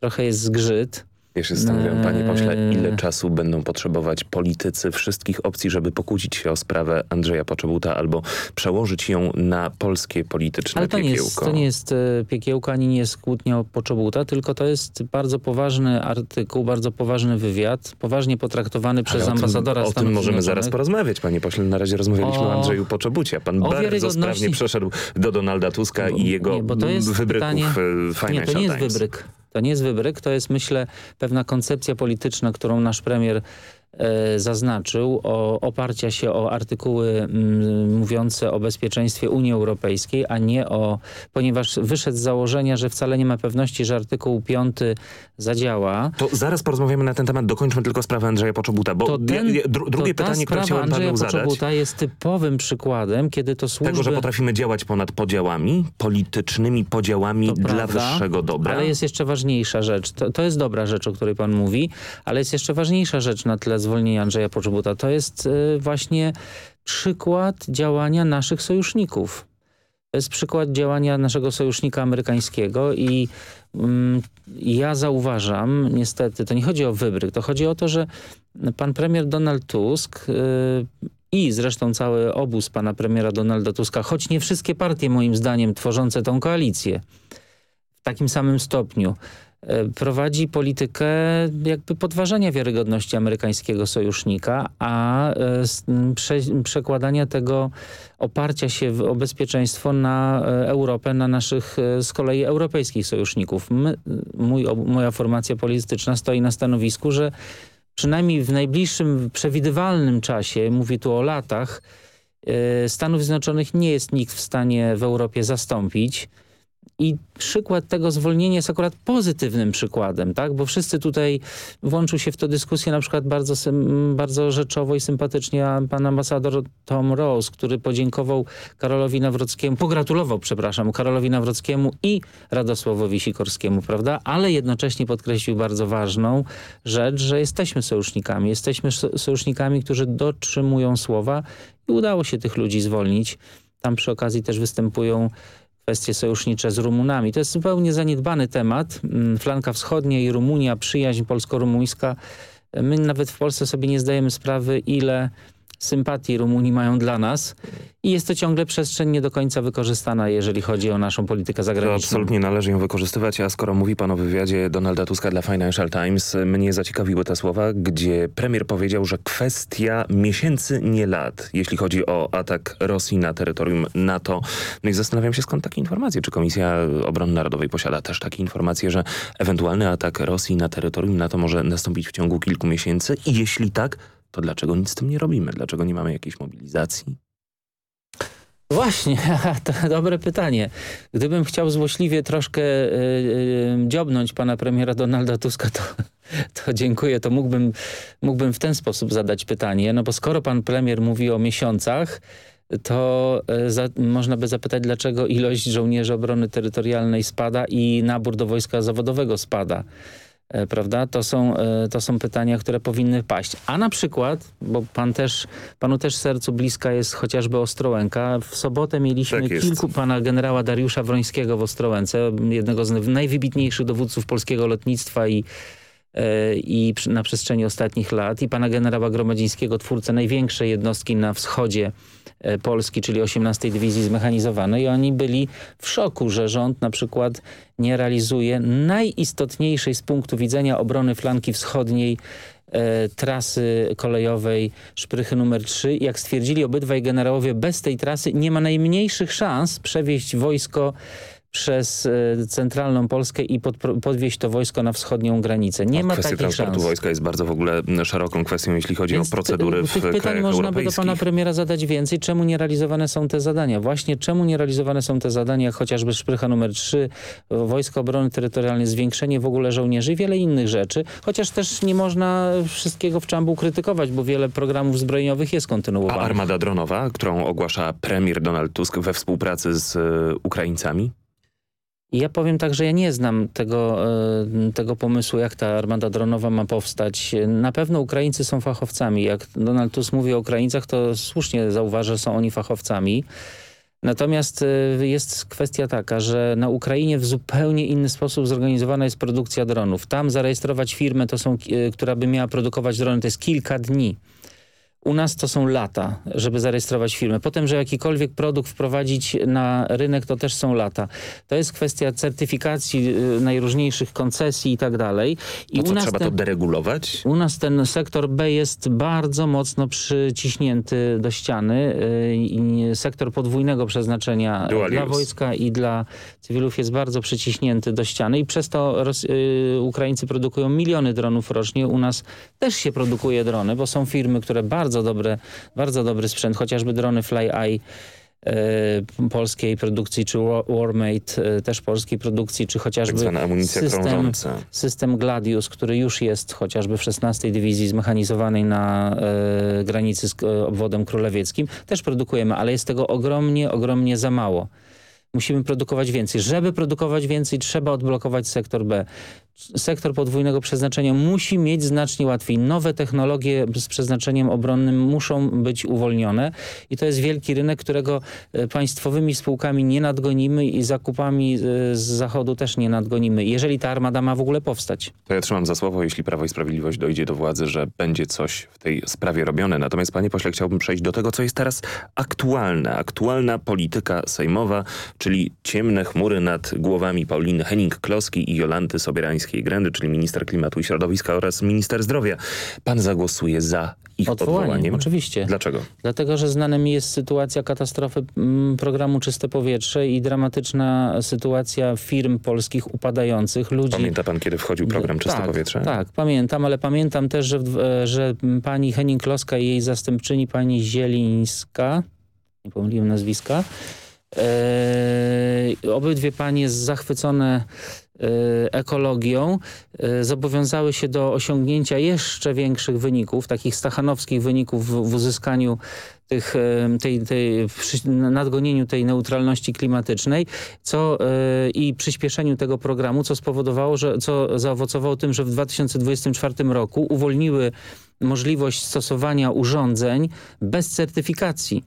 trochę jest zgrzyt. Ja się zastanawiam, panie pośle, Eee. ile czasu będą potrzebować politycy wszystkich opcji, żeby pokłócić się o sprawę Andrzeja Poczobuta albo przełożyć ją na polskie polityczne Ale to nie, piekiełko. jest, to nie jest e, piekiełko, ani nie jest kłótnia o Poczobuta, tylko to jest bardzo poważny artykuł, bardzo poważny wywiad, poważnie potraktowany przez Ale o tym- ambasadora O tym Stanów możemy zaraz porozmawiać, panie pośle. Na razie rozmawialiśmy o, O- Andrzeju Poczobucie. Pan bardzo sprawnie przeszedł do Donalda Tuska i jego Nie, bo to jest wybryków pytanie, Nie, Financial to nie jest Times. wybryk. To nie jest wybryk, to jest myślę pewna koncepcja polityczna, którą nasz premier e, zaznaczył, o oparcia się o artykuły mm, mówiące o bezpieczeństwie Unii Europejskiej, a nie o, ponieważ wyszedł z założenia, że wcale nie ma pewności, że artykuł 5 zadziała. To zaraz porozmawiamy na ten temat. Dokończmy tylko sprawę Andrzeja Poczobuta, bo To ten, dru, drugie to ta pytanie, które chciałem Andrzeja panu zadać, Poczobuta jest typowym przykładem, kiedy to służby... tego, że potrafimy działać ponad podziałami, politycznymi podziałami dla prawda, wyższego dobra. Ale jest jeszcze ważniejsza rzecz. To, to jest dobra rzecz, o której pan mówi, ale jest jeszcze ważniejsza rzecz na tle zwolnienia Andrzeja Poczobuta. To jest y, właśnie przykład działania naszych sojuszników. To jest przykład działania naszego sojusznika amerykańskiego i mm, ja zauważam, niestety, to nie chodzi o wybryk, to chodzi o to, że pan premier Donald Tusk y, i zresztą cały obóz pana premiera Donalda Tuska, choć nie wszystkie partie moim zdaniem tworzące tą koalicję w takim samym stopniu, prowadzi politykę jakby podważania wiarygodności amerykańskiego sojusznika, a e, prze, przekładania tego oparcia się o bezpieczeństwo na e, Europę, na naszych e, z kolei europejskich sojuszników. My, mój, moja formacja polityczna stoi na stanowisku, że przynajmniej w najbliższym przewidywalnym czasie, mówię tu o latach, e, Stanów Zjednoczonych nie jest nikt w stanie w Europie zastąpić. I przykład tego zwolnienia jest akurat pozytywnym przykładem, tak? Bo wszyscy tutaj włączył się w tę dyskusję na przykład bardzo, bardzo rzeczowo i sympatycznie pan ambasador Tom Rose, który podziękował Karolowi Nawrockiemu, pogratulował, przepraszam, Karolowi Nawrockiemu i Radosławowi Sikorskiemu, prawda? Ale jednocześnie podkreślił bardzo ważną rzecz, że jesteśmy sojusznikami. Jesteśmy so- sojusznikami, którzy dotrzymują słowa i udało się tych ludzi zwolnić. Tam przy okazji też występują kwestie sojusznicze z Rumunami. To jest zupełnie zaniedbany temat. Mm, Flanka wschodnia i Rumunia, przyjaźń polsko-rumuńska. My nawet w Polsce sobie nie zdajemy sprawy, ile sympatii Rumuni mają dla nas i jest to ciągle przestrzeń nie do końca wykorzystana, jeżeli chodzi o naszą politykę To zagraniczną. absolutnie należy ją wykorzystywać, a skoro mówi pan o wywiadzie Donalda Tuska dla Financial Times, mnie zaciekawiły te słowa, gdzie premier powiedział, że kwestia miesięcy, nie lat, jeśli chodzi o atak Rosji na terytorium NATO. No i zastanawiam się, skąd takie informacje. Czy Komisja Obrony Narodowej posiada też takie informacje, że ewentualny atak Rosji na terytorium NATO może nastąpić w ciągu kilku miesięcy? I jeśli tak, to dlaczego nic z tym nie robimy? Dlaczego nie mamy jakiejś mobilizacji? Właśnie, to dobre pytanie. Gdybym chciał złośliwie troszkę y, y, dziobnąć pana premiera Donalda Tuska, to, to dziękuję. To mógłbym, mógłbym w ten sposób zadać pytanie. No bo skoro pan premier mówi o miesiącach, to y, za, można by zapytać, dlaczego ilość żołnierzy obrony terytorialnej spada i nabór do wojska zawodowego spada. E, Prawda? To są, e, to są pytania, które powinny paść. A na przykład, bo pan też, panu też sercu bliska jest chociażby Ostrołęka. W sobotę mieliśmy Tak kilku pana generała Dariusza Wrońskiego w Ostrołęce, jednego z najwybitniejszych dowódców polskiego lotnictwa i e, i na przestrzeni ostatnich lat i pana generała Gromadzińskiego, twórcę największej jednostki na wschodzie Polski, czyli 18 Dywizji Zmechanizowanej i oni byli w szoku, że rząd na przykład nie realizuje najistotniejszej z punktu widzenia obrony flanki wschodniej e, trasy kolejowej Szprychy numer 3. Jak stwierdzili obydwaj generałowie, bez tej trasy nie ma najmniejszych szans przewieźć wojsko przez e, centralną Polskę i pod, podwieźć to wojsko na wschodnią granicę. Nie ma Kwestia takich transportu szans. wojska jest bardzo w ogóle szeroką kwestią, jeśli chodzi Więc o procedury w Tych pytań krajach można by do pana premiera zadać więcej. Czemu nie realizowane są te zadania? Właśnie czemu nie realizowane są te zadania, chociażby szprycha numer 3, Wojska Obrony Terytorialnej, zwiększenie w ogóle żołnierzy i wiele innych rzeczy. Chociaż też nie można wszystkiego w czambu krytykować, bo wiele programów zbrojeniowych jest A kontynuowanych. armada dronowa, którą ogłasza premier Donald Tusk we współpracy z e, Ukraińcami? Ja powiem tak, że ja nie znam tego, e, tego pomysłu, jak ta armada dronowa ma powstać. Na pewno Ukraińcy są fachowcami. Jak Donald Tusk mówi o Ukraińcach, to słusznie zauważa, że są oni fachowcami. Natomiast y, jest kwestia taka, że na Ukrainie w zupełnie inny sposób zorganizowana jest produkcja dronów. Tam zarejestrować firmę, to są, y, która by miała produkować drony, to jest kilka dni. U nas to są lata, żeby zarejestrować firmę. Potem, że jakikolwiek produkt wprowadzić na rynek, to też są lata. To jest kwestia certyfikacji y, najróżniejszych koncesji i tak dalej. I Po co u nas trzeba ten- to deregulować? u nas ten sektor B jest bardzo mocno przyciśnięty do ściany. y, Sektor podwójnego przeznaczenia Dual dla use. wojska i dla cywilów jest bardzo przyciśnięty do ściany i przez to Ros y, Ukraińcy produkują miliony dronów rocznie. U nas też się produkuje drony, bo są firmy, które bardzo dobre, bardzo dobry sprzęt, chociażby drony FlyEye y, polskiej produkcji, czy War- Warmate y, też polskiej produkcji, czy chociażby Tak system, krążąca. system Gladius, który już jest chociażby w 16 Dywizji zmechanizowanej na e, granicy z e, obwodem królewieckim, też produkujemy, ale jest tego ogromnie, ogromnie za mało. Musimy produkować więcej. Żeby produkować więcej, trzeba odblokować sektor B. Sektor podwójnego przeznaczenia musi mieć znacznie łatwiej. Nowe technologie z przeznaczeniem obronnym muszą być uwolnione i to jest wielki rynek, którego e, państwowymi spółkami nie nadgonimy i zakupami e, z zachodu też nie nadgonimy. Jeżeli ta armada ma w ogóle powstać. To ja trzymam za słowo, jeśli Prawo i Sprawiedliwość dojdzie do władzy, że będzie coś w tej sprawie robione. Natomiast panie pośle, chciałbym przejść do tego, co jest teraz aktualne. Aktualna polityka sejmowa, czyli ciemne chmury nad głowami Pauliny Henning-Kloski i Jolanty Sobierańskiej-Grendy, czyli minister klimatu i środowiska oraz minister zdrowia. Pan zagłosuje za ich Odwołaniem, odwołaniem? oczywiście. Dlaczego? Dlatego, że znana mi jest sytuacja katastrofy mm, programu Czyste Powietrze i dramatyczna sytuacja firm polskich upadających, ludzi. Pamięta pan, kiedy wchodził program Czyste tak, Powietrze? Tak, pamiętam, ale pamiętam też, że, e, że pani Henning Kloska i jej zastępczyni, pani Zielińska, nie pomyliłem nazwiska, e, obydwie panie zachwycone e, ekologią e, zobowiązały się do osiągnięcia jeszcze większych wyników, takich stachanowskich wyników w, w uzyskaniu tych, tej, tej, nadgonieniu tej neutralności klimatycznej co, e, i przyspieszeniu tego programu, co spowodowało, że, co zaowocowało tym, że w 2024 roku uwolniły możliwość stosowania urządzeń bez certyfikacji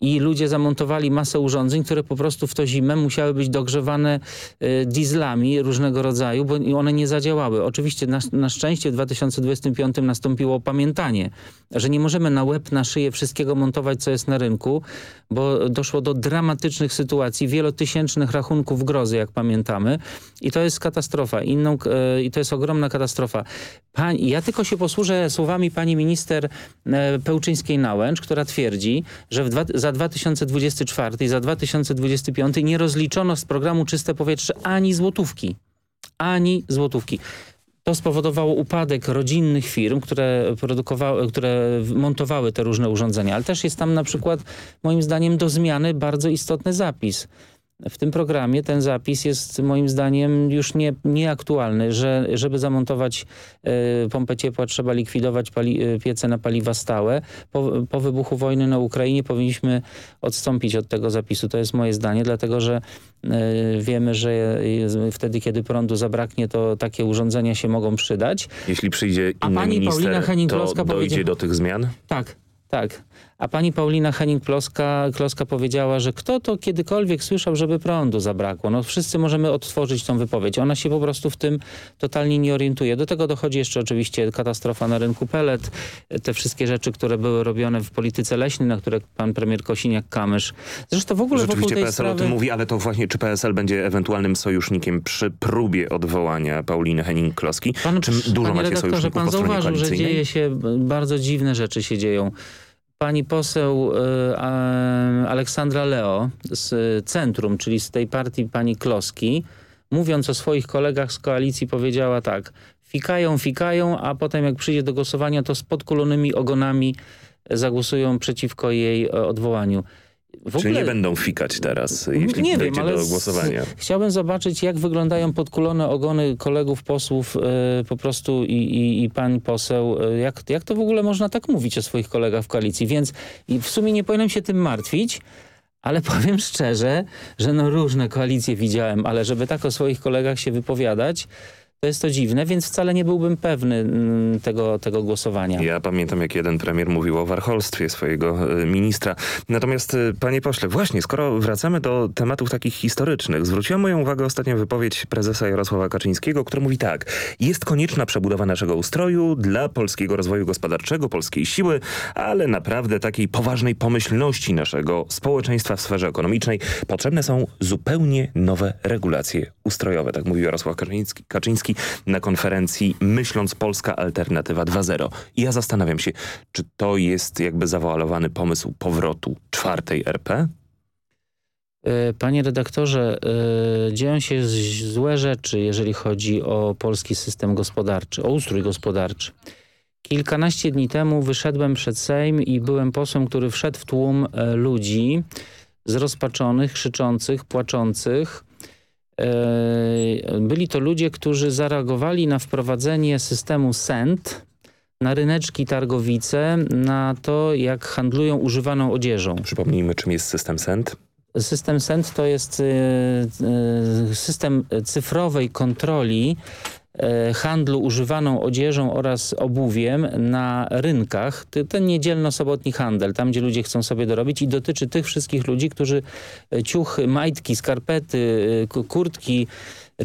i ludzie zamontowali masę urządzeń, które po prostu w to zimę musiały być dogrzewane y, dieslami różnego rodzaju, bo one nie zadziałały. Oczywiście na, na szczęście w 2025 nastąpiło opamiętanie, że nie możemy na łeb, na szyję wszystkiego montować, co jest na rynku, bo doszło do dramatycznych sytuacji, wielotysięcznych rachunków grozy, jak pamiętamy i to jest katastrofa. Inną, y, I to jest ogromna katastrofa. Pani, ja tylko się posłużę słowami pani minister e, Pełczyńskiej-Nałęcz, która twierdzi, że dwa, za 2024 i za 2025 nie rozliczono z programu Czyste Powietrze ani złotówki. Ani złotówki. To spowodowało upadek rodzinnych firm, które produkowały, które montowały te różne urządzenia, ale też jest tam na przykład moim zdaniem do zmiany bardzo istotny zapis. W tym programie ten zapis jest moim zdaniem już nie, nieaktualny, że żeby zamontować e, pompę ciepła trzeba likwidować pali, e, piece na paliwa stałe. Po, po wybuchu wojny na Ukrainie powinniśmy odstąpić od tego zapisu. To jest moje zdanie, dlatego że e, wiemy, że wtedy, kiedy prądu zabraknie, to takie urządzenia się mogą przydać. Jeśli przyjdzie A inny pani Paulina minister, to Henning-Kloska dojdzie powiedziała- do tych zmian? Tak, tak. A pani Paulina Henning-Kloska Kloska powiedziała, że kto to kiedykolwiek słyszał, żeby prądu zabrakło. No wszyscy możemy odtworzyć tą wypowiedź. Ona się po prostu w tym totalnie nie orientuje. Do tego dochodzi jeszcze oczywiście katastrofa na rynku pelet, te wszystkie rzeczy, które były robione w polityce leśnej, na które pan premier Kosiniak-Kamysz. Zresztą w ogóle Rzeczywiście PSL o sprawy... tym mówi, ale to właśnie czy PSL będzie ewentualnym sojusznikiem przy próbie odwołania Pauliny Henning-Kloski? Czy dużo Panie macie sojuszników pan po stronie zauważył, że dzieje się, bardzo dziwne rzeczy się dzieją. Pani poseł a, Aleksandra Leo z Centrum, czyli z tej partii pani Kloski, mówiąc o swoich kolegach z koalicji powiedziała tak, fikają, fikają, a potem jak przyjdzie do głosowania, to z podkulonymi ogonami zagłosują przeciwko jej e, odwołaniu. W Czy nie będą fikać teraz, jeśli nie dojdzie wiem, ale do głosowania? Chciałbym zobaczyć, jak wyglądają podkulone ogony kolegów posłów e, po prostu i, i, i pan poseł. E, jak, jak to w ogóle można tak mówić o swoich kolegach w koalicji? Więc i w sumie nie powinienem się tym martwić, ale powiem szczerze, że no różne koalicje widziałem, ale żeby tak o swoich kolegach się wypowiadać, to jest to dziwne, więc wcale nie byłbym pewny mm, tego, tego głosowania. Ja pamiętam, jak jeden premier mówił o warcholstwie swojego e, ministra. Natomiast, e, panie pośle, właśnie, skoro wracamy do tematów takich historycznych, zwróciła moją uwagę ostatnio wypowiedź prezesa Jarosława Kaczyńskiego, który mówi tak. Jest konieczna przebudowa naszego ustroju dla polskiego rozwoju gospodarczego, polskiej siły, ale naprawdę takiej poważnej pomyślności naszego społeczeństwa w sferze ekonomicznej potrzebne są zupełnie nowe regulacje ustrojowe. Tak mówił Jarosław Kaczyński, Kaczyński na konferencji Myśląc Polska Alternatywa 2.0. I ja zastanawiam się, czy to jest jakby zawoalowany pomysł powrotu czwartej RP? E, panie redaktorze, e, dzieją się złe rzeczy, jeżeli chodzi o polski system gospodarczy, o ustrój gospodarczy. Kilkanaście dni temu wyszedłem przed Sejm i byłem posłem, który wszedł w tłum e, ludzi zrozpaczonych, krzyczących, płaczących. Byli to ludzie, którzy zareagowali na wprowadzenie systemu SENT, na ryneczki Targowice, na to, jak handlują używaną odzieżą. Przypomnijmy, czym jest system SENT. System SENT to jest y, y, system cyfrowej kontroli handlu używaną odzieżą oraz obuwiem na rynkach. Ten niedzielno-sobotni handel, tam gdzie ludzie chcą sobie dorobić i dotyczy tych wszystkich ludzi, którzy ciuchy, majtki, skarpety, kurtki,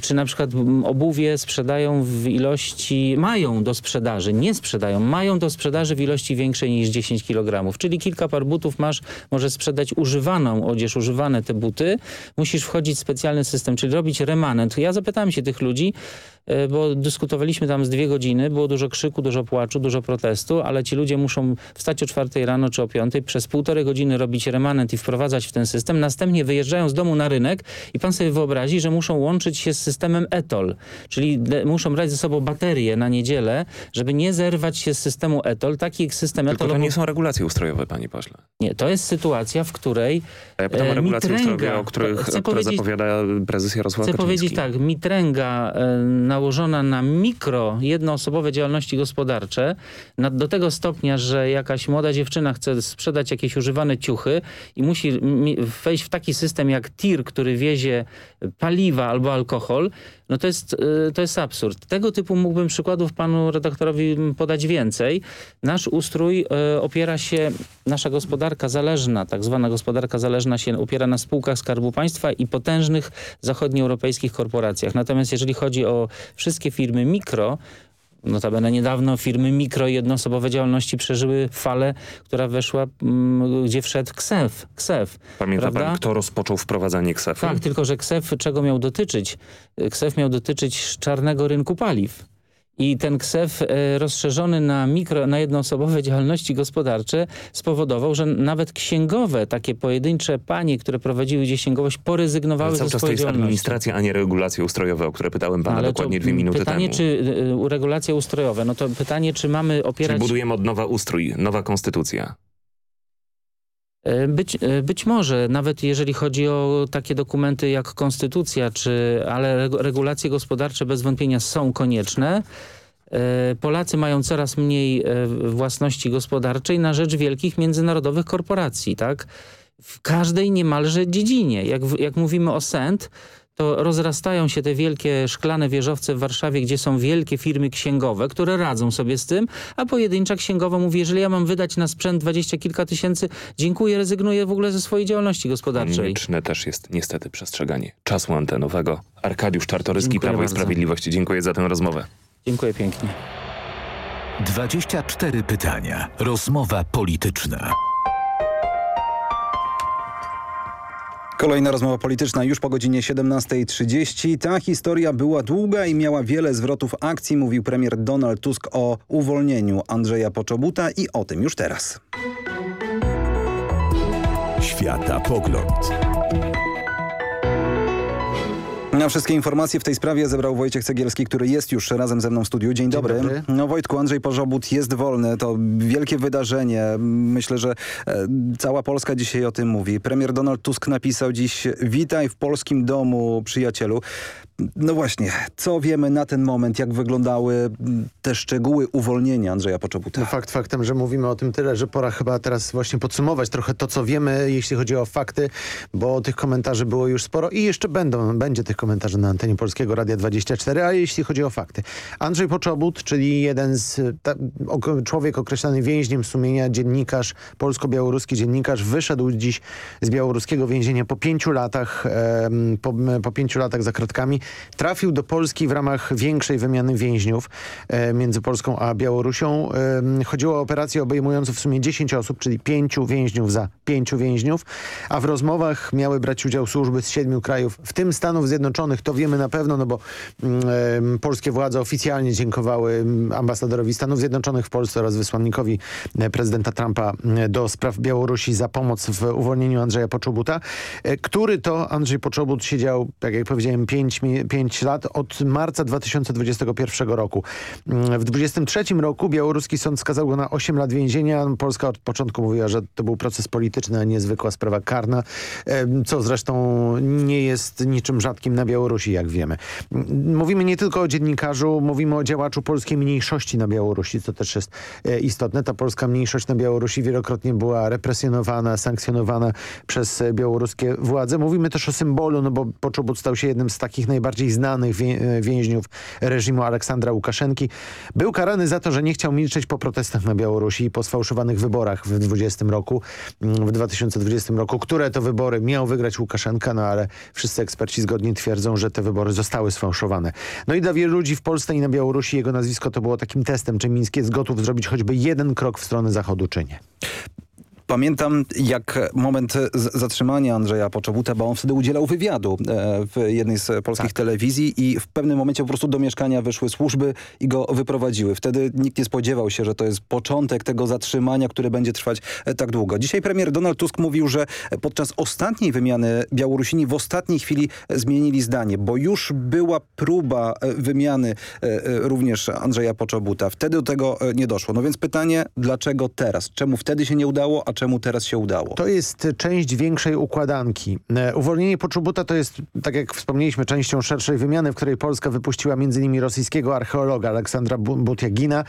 czy na przykład obuwie sprzedają w ilości, mają do sprzedaży, nie sprzedają, mają do sprzedaży w ilości większej niż 10 kg. Czyli kilka par butów masz, może sprzedać używaną odzież, używane te buty. Musisz wchodzić w specjalny system, czyli robić remanent. Ja zapytałem się tych ludzi, E, bo dyskutowaliśmy tam z dwie godziny, było dużo krzyku, dużo płaczu, dużo protestu, ale ci ludzie muszą wstać o czwartej rano czy o piątej, przez półtorej godziny robić remanent i wprowadzać w ten system, następnie wyjeżdżają z domu na rynek i pan sobie wyobrazi, że muszą łączyć się z systemem ETOL, czyli muszą brać ze sobą baterie na niedzielę, żeby nie zerwać się z systemu ETOL. Taki system Tylko ETOL... to nie są regulacje ustrojowe, panie pośle. Nie, to jest sytuacja, w której Ja pytam o e, regulacje mitręga, ustrojowe, o których, które zapowiada prezes Jarosław Chcę Kaczyński. powiedzieć tak, mitręga e, nałożona na mikro, jednoosobowe działalności gospodarcze do tego stopnia, że jakaś młoda dziewczyna chce sprzedać jakieś używane ciuchy i musi wejść w taki system jak TIR, który wiezie paliwa albo alkohol, no to jest, y, to jest absurd. Tego typu mógłbym przykładów panu redaktorowi podać więcej. Nasz ustrój y, opiera się, nasza gospodarka zależna, tak zwana gospodarka zależna się opiera na spółkach Skarbu Państwa i potężnych zachodnioeuropejskich korporacjach. Natomiast jeżeli chodzi o wszystkie firmy mikro, Notabene niedawno firmy mikro i jednoosobowe działalności przeżyły falę, która weszła, mm, gdzie wszedł KSEF. KSEF Pamięta prawda? pan, kto rozpoczął wprowadzanie KSEF-u? Tak, tylko że KSEF czego miał dotyczyć? KSEF miał dotyczyć czarnego rynku paliw. I ten KSEF e, rozszerzony na mikro, na jednoosobowe działalności gospodarcze spowodował, że nawet księgowe, takie pojedyncze panie, które prowadziły gdzieś księgowość, porezygnowały Ale cały czas to jest administracja, a nie regulacje ustrojowe, o które pytałem pana Ale dokładnie dwie minuty pytanie, temu. czy y, regulacje ustrojowe, no to pytanie, czy mamy opierać... Czyli budujemy od nowa ustrój, nowa konstytucja. E, Być, e, być może, nawet jeżeli chodzi o takie dokumenty jak konstytucja, czy, ale regu- regulacje gospodarcze bez wątpienia są konieczne. E, Polacy mają coraz mniej własności gospodarczej na rzecz wielkich międzynarodowych korporacji, tak? W każdej niemalże dziedzinie. Jak, jak mówimy o SENT, to rozrastają się te wielkie szklane wieżowce w Warszawie, gdzie są wielkie firmy księgowe, które radzą sobie z tym, a pojedyncza księgowa mówi, jeżeli ja mam wydać na sprzęt dwadzieścia kilka tysięcy, dziękuję, rezygnuję w ogóle ze swojej działalności gospodarczej. Konieczne też jest niestety przestrzeganie czasu antenowego. Arkadiusz Czartoryski, Dziękuję Prawo i bardzo. Sprawiedliwość. Dziękuję za tę rozmowę. Dziękuję pięknie. 24 pytania. Rozmowa polityczna. Kolejna rozmowa polityczna już po godzinie 17.30. Ta historia była długa i miała wiele zwrotów akcji, mówił premier Donald Tusk o uwolnieniu Andrzeja Poczobuta i o tym już teraz. Świata pogląd. Na wszystkie informacje w tej sprawie zebrał Wojciech Cegielski, który jest już razem ze mną w studiu. Dzień, dobry. dobry. No Wojtku, Andrzej Pożobut jest wolny. To wielkie wydarzenie. Myślę, że e, cała Polska dzisiaj o tym mówi. Premier Donald Tusk napisał dziś witaj w polskim domu, przyjacielu. No właśnie, co wiemy na ten moment, jak wyglądały te szczegóły uwolnienia Andrzeja Poczobuta? No fakt faktem, że mówimy o tym tyle, że pora chyba teraz właśnie podsumować trochę to, co wiemy, jeśli chodzi o fakty, bo tych komentarzy było już sporo i jeszcze będą, będzie tych komentarzy na antenie Polskiego Radia 24, a jeśli chodzi o fakty. Andrzej Poczobut, czyli jeden z, ta, człowiek określany więźniem sumienia, dziennikarz, polsko-białoruski dziennikarz, wyszedł dziś z białoruskiego więzienia po pięciu latach, po, po pięciu latach za kratkami. Trafił do Polski w ramach większej wymiany więźniów e, między Polską a Białorusią. Em, chodziło o operację obejmującą w sumie 10 osób, czyli pięciu więźniów za pięciu więźniów, a w rozmowach miały brać udział służby z siedmiu krajów, w tym Stanów Zjednoczonych. To wiemy na pewno, no bo mm, em, polskie władze oficjalnie dziękowały mm, ambasadorowi Stanów Zjednoczonych w Polsce oraz wysłannikowi e, prezydenta Trumpa e, do spraw Białorusi za pomoc w uwolnieniu Andrzeja Poczobuta, e, który to Andrzej Poczobut siedział, tak jak powiedziałem, 5, 5 lat od marca 2021 roku. Mm, W 23 roku białoruski sąd skazał go na 8 lat więzienia. Polska od początku mówiła, że to był proces polityczny, a nie zwykła sprawa karna, co zresztą nie jest niczym rzadkim na Białorusi, jak wiemy. Mm, Mówimy nie tylko o dziennikarzu, mówimy o działaczu polskiej mniejszości na Białorusi, co też jest e, istotne. Ta polska mniejszość na Białorusi wielokrotnie była represjonowana, sankcjonowana przez e, białoruskie władze. Mówimy też o symbolu, no bo Poczobut stał się jednym z takich najbardziej znanych wię e, więźniów reżimu Aleksandra Łukaszenki. Był karany za to, że nie chciał milczeć po protestach na Białorusi i po sfałszowanych wyborach w 20 roku, mm, w 2020 roku, które to wybory miał wygrać Łukaszenka, no ale wszyscy eksperci zgodnie twierdzą, że te wybory zostały sfałszowane. No i dla wielu ludzi w Polsce i na Białorusi jego nazwisko to było takim testem, czy Mińsk jest gotów zrobić choćby jeden krok w stronę Zachodu, czy nie. Pamiętam jak moment zatrzymania Andrzeja Poczobuta, bo on wtedy udzielał wywiadu e, w jednej z polskich telewizji i w pewnym momencie po prostu do mieszkania wyszły służby i go wyprowadziły. Wtedy nikt nie spodziewał się, że to jest początek tego zatrzymania, które będzie trwać e, tak długo. Dzisiaj premier Donald Tusk mówił, że podczas ostatniej wymiany Białorusini w ostatniej chwili e, zmienili zdanie, bo już była próba wymiany również Andrzeja Poczobuta. Wtedy do tego nie doszło. No więc pytanie, dlaczego teraz? Czemu wtedy się nie udało, a czemu teraz się udało? To jest część większej układanki. E, Uwolnienie Poczobuta to jest, tak jak wspomnieliśmy, częścią szerszej wymiany, w której Polska wypuściła m.in. rosyjskiego archeologa Aleksandra Bu- Butiagina,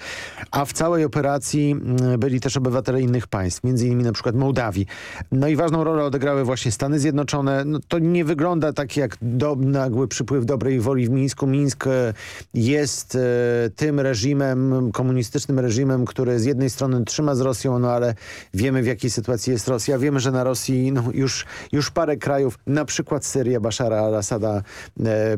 a w całej operacji mm, byli też obywatele innych państw, m.in. na przykład Mołdawii. No i ważną rolę odegrały właśnie Stany Zjednoczone. No, to nie wygląda tak jak do, nagły przypływ dobrej woli w Mińsku. Mińsk e, jest e, tym reżimem, komunistycznym reżimem, który z jednej strony trzyma z Rosją, no ale wiemy w jakiej sytuacji jest Rosja. Wiemy, że na Rosji no, już, już parę krajów, na przykład Syria Bashara al-Assada e,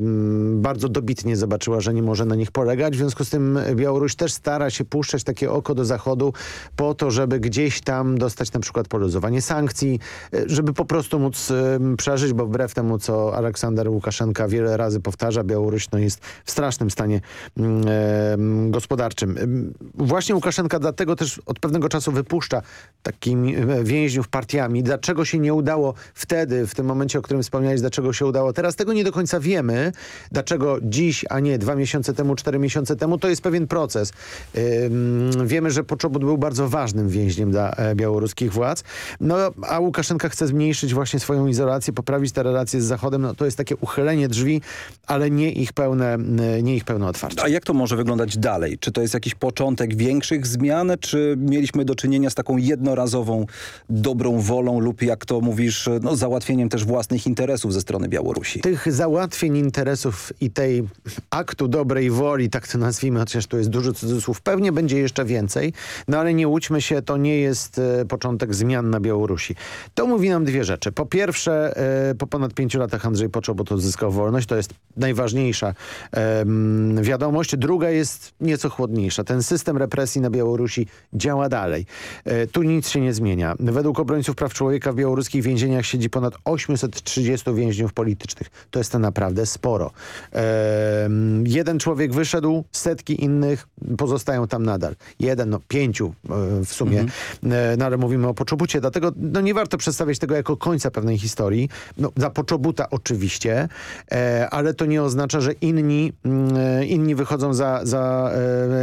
bardzo dobitnie zobaczyła, że nie może na nich polegać. W związku z tym Białoruś też stara się puszczać takie oko do Zachodu po to, żeby gdzieś tam dostać na przykład poluzowanie sankcji, żeby po prostu móc e, przeżyć, bo wbrew temu, co Aleksander Łukaszenka wiele razy powtarza, Białoruś no, jest w strasznym stanie e, gospodarczym. Ym, Właśnie Łukaszenka dlatego też od pewnego czasu wypuszcza takimi e, więźniów partiami. Dlaczego się nie udało wtedy, w tym momencie, o którym wspomniałeś, dlaczego się udało teraz? Tego nie do końca wiemy. Dlaczego dziś, a nie dwa miesiące temu, cztery miesiące temu? To jest pewien proces. Wiemy, że Poczobut był bardzo ważnym więźniem dla e, białoruskich władz. No, a Łukaszenka chce zmniejszyć właśnie swoją izolację, poprawić te relacje z Zachodem. No, to jest takie uchylenie drzwi, ale nie ich pełne, e, nie ich pełne otwarcie. A jak to może wyglądać dalej? Czy to jest jakiś początek większych zmian, czy mieliśmy do czynienia z taką jednorazową dobrą wolą lub jak to mówisz, no, załatwieniem też własnych interesów ze strony Białorusi? Tych załatwień interesów i tej aktu dobrej woli, tak to nazwijmy, chociaż tu jest dużo cudzysłów, pewnie będzie jeszcze więcej, no ale nie łudźmy się, to nie jest e, początek zmian na Białorusi. To mówi nam dwie rzeczy. Po pierwsze, e, po ponad pięciu latach Andrzej Poczobut odzyskał wolność, to jest najważniejsza em, wiadomość. Druga jest nieco chłodniejsza. Ten system represji na Białorusi działa dalej. E, tu nic się nie Według obrońców praw człowieka w białoruskich więzieniach siedzi ponad 830 więźniów politycznych. To jest naprawdę sporo. Jeden człowiek wyszedł, setki innych pozostają tam nadal. Jeden, no pięciu e, w sumie, e, no ale mówimy o Poczobucie, dlatego no, nie warto przedstawiać tego jako końca pewnej historii. No, za Poczobuta oczywiście, e, ale to nie oznacza, że inni, mm, inni wychodzą, za, za,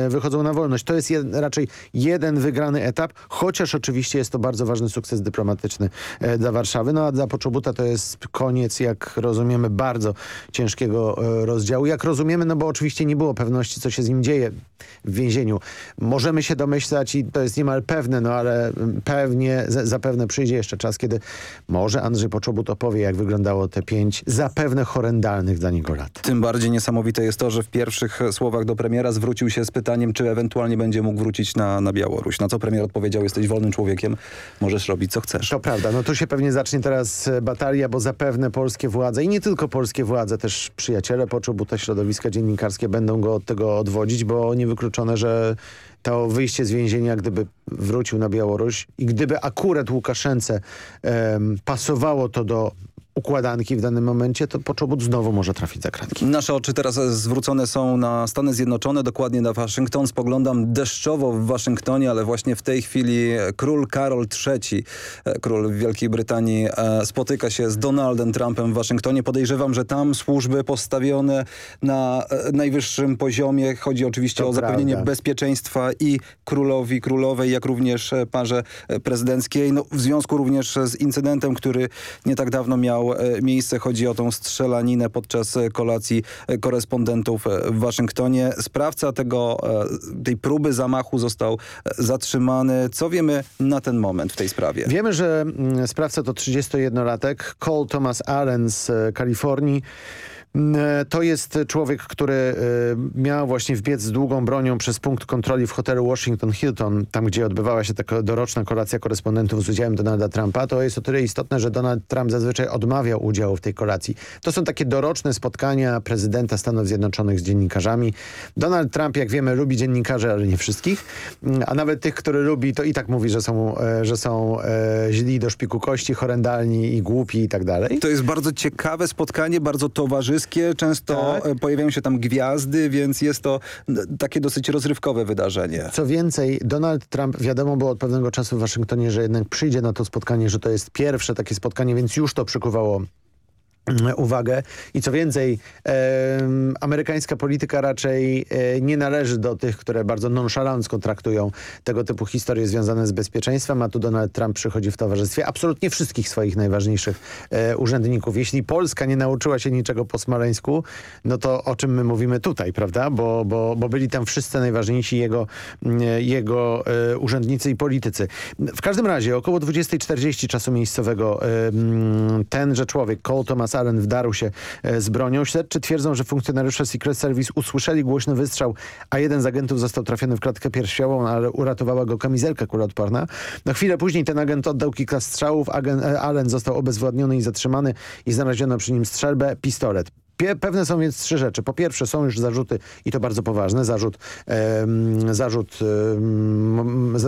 e, wychodzą na wolność. To jest jed, raczej jeden wygrany etap, chociaż oczywiście jest to to bardzo ważny sukces dyplomatyczny e, dla Warszawy. No a dla Poczobuta to jest koniec, jak rozumiemy, bardzo ciężkiego e, rozdziału. Jak rozumiemy, no bo oczywiście nie było pewności, co się z nim dzieje w więzieniu. Możemy się domyślać i to jest niemal pewne, no ale mm, pewnie, zapewne przyjdzie jeszcze czas, kiedy może Andrzej Poczobut opowie, jak wyglądało te pięć zapewne horrendalnych dla niego lat. Tym bardziej niesamowite jest to, że w pierwszych słowach do premiera zwrócił się z pytaniem, czy ewentualnie będzie mógł wrócić na, na Białoruś. Na co premier odpowiedział, jesteś wolnym człowiekiem, możesz robić co chcesz. To prawda, no tu się pewnie zacznie teraz e, batalia, bo zapewne polskie władze i nie tylko polskie władze, też przyjaciele Poczobuta, środowiska dziennikarskie będą go od tego odwodzić, bo niewykluczone, że to wyjście z więzienia, gdyby wrócił na Białoruś i gdyby akurat Łukaszence em, pasowało to do układanki w danym momencie, to Poczobut znowu może trafić za kratki. Nasze oczy teraz zwrócone są na Stany Zjednoczone, dokładnie na Waszyngton. Spoglądam deszczowo w Waszyngtonie, ale właśnie w tej chwili król Karol III, e, król Wielkiej Brytanii, e, spotyka się z Donaldem Trumpem w Waszyngtonie. Podejrzewam, że tam służby postawione na e, najwyższym poziomie. Chodzi oczywiście To o zapewnienie prawda. bezpieczeństwa i królowi, królowej, jak również parze prezydenckiej. No, w związku również z incydentem, który nie tak dawno miał e, miejsce. Chodzi o tą strzelaninę podczas e, kolacji e, korespondentów w Waszyngtonie. Sprawca tego, tej próby zamachu został zatrzymany. Co wiemy na ten moment w tej sprawie? Wiemy, że mm, sprawca to 31-latek, Cole Thomas Allen z Kalifornii. E, To jest człowiek, który e, miał właśnie wbiec z długą bronią przez punkt kontroli w hotelu Washington Hilton, tam gdzie odbywała się taka doroczna kolacja korespondentów z udziałem Donalda Trumpa. To jest o tyle istotne, że Donald Trump zazwyczaj odmawiał udziału w tej kolacji. To są takie doroczne spotkania prezydenta Stanów Zjednoczonych z dziennikarzami. Donald Trump, jak wiemy, lubi dziennikarzy, ale nie wszystkich. Mm, A nawet tych, które lubi, to i tak mówi, że są, e, że są źli do szpiku kości, horrendalni i głupi i tak dalej. To jest bardzo ciekawe spotkanie, bardzo towarzyskie. Często e, pojawiają się tam gwiazdy, więc jest to takie dosyć rozrywkowe wydarzenie. Co więcej, Donald Trump, wiadomo było od pewnego czasu w Waszyngtonie, że jednak przyjdzie na to spotkanie, że to jest pierwsze takie spotkanie, więc już to przykuwało uwagę i co więcej em, amerykańska polityka raczej e, nie należy do tych, które bardzo nonszalancko traktują tego typu historie związane z bezpieczeństwem, a tu Donald Trump przychodzi w towarzystwie absolutnie wszystkich swoich najważniejszych e, urzędników. Jeśli Polska nie nauczyła się niczego po smoleńsku, no to o czym my mówimy tutaj, prawda? Bo, bo, bo byli tam wszyscy najważniejsi jego, mm, jego e, urzędnicy i politycy. W każdym razie około 20.40 czasu miejscowego e, mm, tenże człowiek, Cole Thomas Allen wdarł się e, z bronią. Śledczy twierdzą, że funkcjonariusze Secret Service usłyszeli głośny wystrzał, a jeden z agentów został trafiony w klatkę piersiową, ale uratowała go kamizelka kuloodporna. No chwilę później ten agent oddał kilka strzałów, agent, e, Allen został obezwładniony i zatrzymany i znaleziono przy nim strzelbę, pistolet. Pewne są więc trzy rzeczy. Po pierwsze są już zarzuty i to bardzo poważne. Zarzut, zarzut,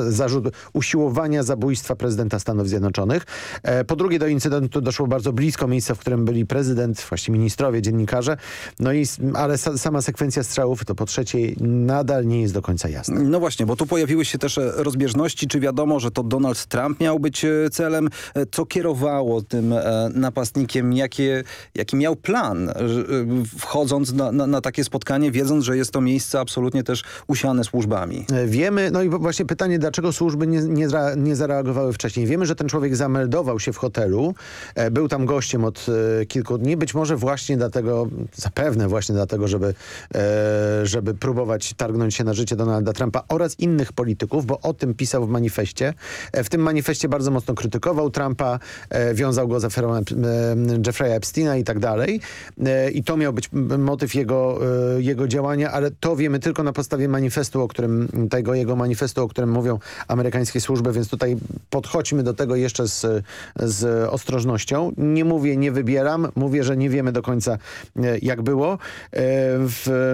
zarzut usiłowania zabójstwa prezydenta Stanów Zjednoczonych. E, po drugie do incydentu doszło bardzo blisko miejsca, w którym byli prezydent, właściwie ministrowie, dziennikarze. No i, ale sa, sama sekwencja strzałów to po trzecie nadal nie jest do końca jasna. No właśnie, bo tu pojawiły się też e, rozbieżności. Czy wiadomo, że to Donald Trump miał być e, celem? E, Co kierowało tym napastnikiem? Jakie, jaki miał plan, wchodząc na, na, na takie spotkanie, wiedząc, że jest to miejsce absolutnie też usiane służbami? E, Wiemy, no i właśnie pytanie, dlaczego służby nie, nie, nie zareagowały wcześniej. Wiemy, że ten człowiek zameldował się w hotelu, e, był tam gościem od e, kilku dni, być może właśnie dlatego, zapewne właśnie dlatego, żeby, żeby próbować targnąć się na życie Donalda Trumpa oraz innych polityków, bo o tym pisał w manifestie. W tym manifestie bardzo mocno krytykował Trumpa, wiązał go z aferą Jeffrey'a Epsteina i tak dalej. I to miał być motyw jego, e, jego działania, ale to wiemy tylko na podstawie manifestu, o którym, tego jego manifestu, o którym mówią amerykańskie służby, więc tutaj podchodźmy do tego jeszcze z, z ostrożnością. Nie mówię, nie wybieram, mówię, że nie wiemy do końca e, jak było. E, W,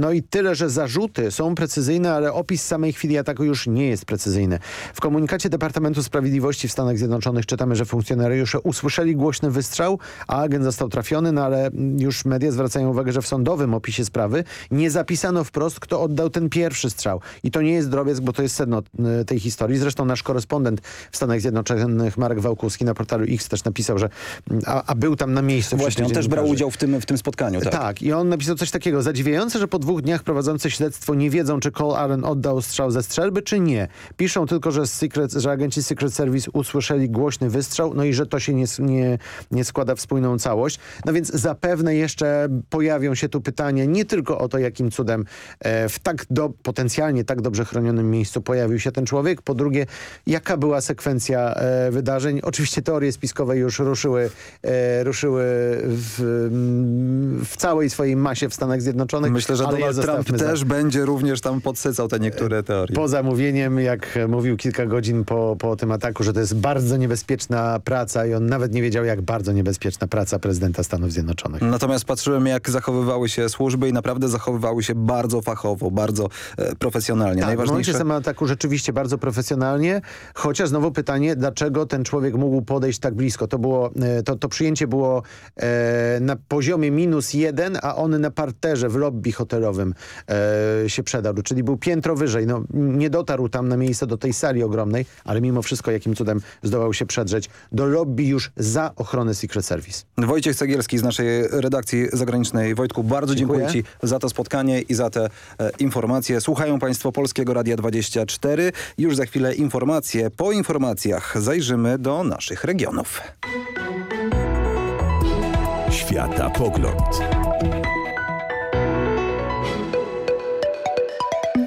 no i tyle, że zarzuty są precyzyjne, ale opis samej chwili ataku już nie jest precyzyjny. W komunikacie Departamentu Sprawiedliwości w Stanach Zjednoczonych czytamy, że funkcjonariusze usłyszeli głośny wystrzał, a agent został trafiony, no ale już media zwracają uwagę, że w sądowym opisie sprawy nie zapisano wprost, kto oddał ten pierwszy strzał. I to nie jest drobiazg, bo to jest sedno y, tej historii. Zresztą nasz korespondent w Stanach Zjednoczonych, Marek Wałkuski na portalu X też napisał, że a, a był tam na miejscu. Właśnie, on też brał udział w tym, w tym spotkaniu, tak? Tak, i on napisał coś takiego. Zadziwiające, że po dwóch dniach prowadzący śledztwo nie wiedzą, czy Cole Allen oddał strzał ze strzelby, czy nie. Piszą tylko, że, Secret, że agenci Secret Service usłyszeli głośny wystrzał, no i że to się nie, nie, nie składa w spójną całość. No więc zapewne jeszcze pojawią się tu pytania nie tylko o to, jakim cudem e, w tak do, potencjalnie tak dobrze chronionym miejscu pojawił się ten człowiek. Po drugie, jaka była sekwencja e, wydarzeń. Oczywiście teorie spiskowe już ruszyły, e, ruszyły w, w całej swojej masie w Stanach Zjednoczonych. Myślę, że Donald Trump za- też będzie również tam podsycał te niektóre teorie. po zamówieniem, jak mówił kilka godzin po, po tym ataku, że to jest bardzo niebezpieczna praca i on nawet nie wiedział, jak bardzo niebezpieczna praca prezydenta Stanów Zjednoczonych. Natomiast patrzyłem, jak zachowywały się służby i naprawdę zachowywały się bardzo fachowo, bardzo e, profesjonalnie. Tak, w momencie Najważniejsze... ataku rzeczywiście bardzo profesjonalnie, chociaż znowu pytanie, dlaczego ten człowiek mógł podejść tak blisko? To, było, e, to, to przyjęcie było e, na poziomie minus jeden, a on na parterze w lobby hotelowym e, się przedarł, czyli był piętro wyżej. No, nie dotarł tam na miejsce do tej sali ogromnej, ale mimo wszystko jakim cudem zdołał się przedrzeć do lobby już za ochronę Secret Service. Wojciech Cegielski z naszej redakcji zagranicznej. Wojtku, bardzo dziękuję, Dziękuję. Ci za to spotkanie i za te e, informacje. Słuchają Państwo Polskiego Radia 24. Już za chwilę informacje. Po informacjach zajrzymy do naszych regionów. Świata pogląd.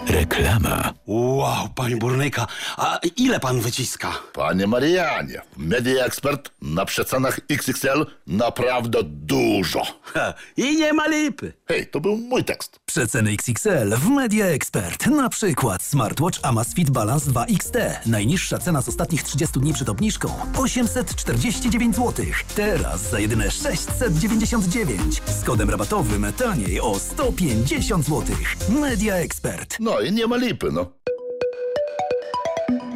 Reklama. Wow, panie burnyka, a ile pan wyciska? Panie Marianie, Media Expert na przecenach XXL naprawdę dużo. Ha, I nie ma lipy. Hej, to był mój tekst. Przeceny XXL w Media Expert. Na przykład smartwatch Amazfit Balance 2 XT. Najniższa cena z ostatnich 30 dni przed obniżką 849 zł. Teraz za jedyne 699. Z kodem rabatowym taniej o 150 zł. Media Expert. No i nie ma lipy, no.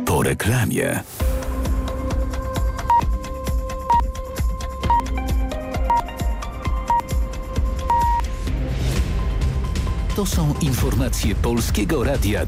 Po reklamie. To są informacje Polskiego Radia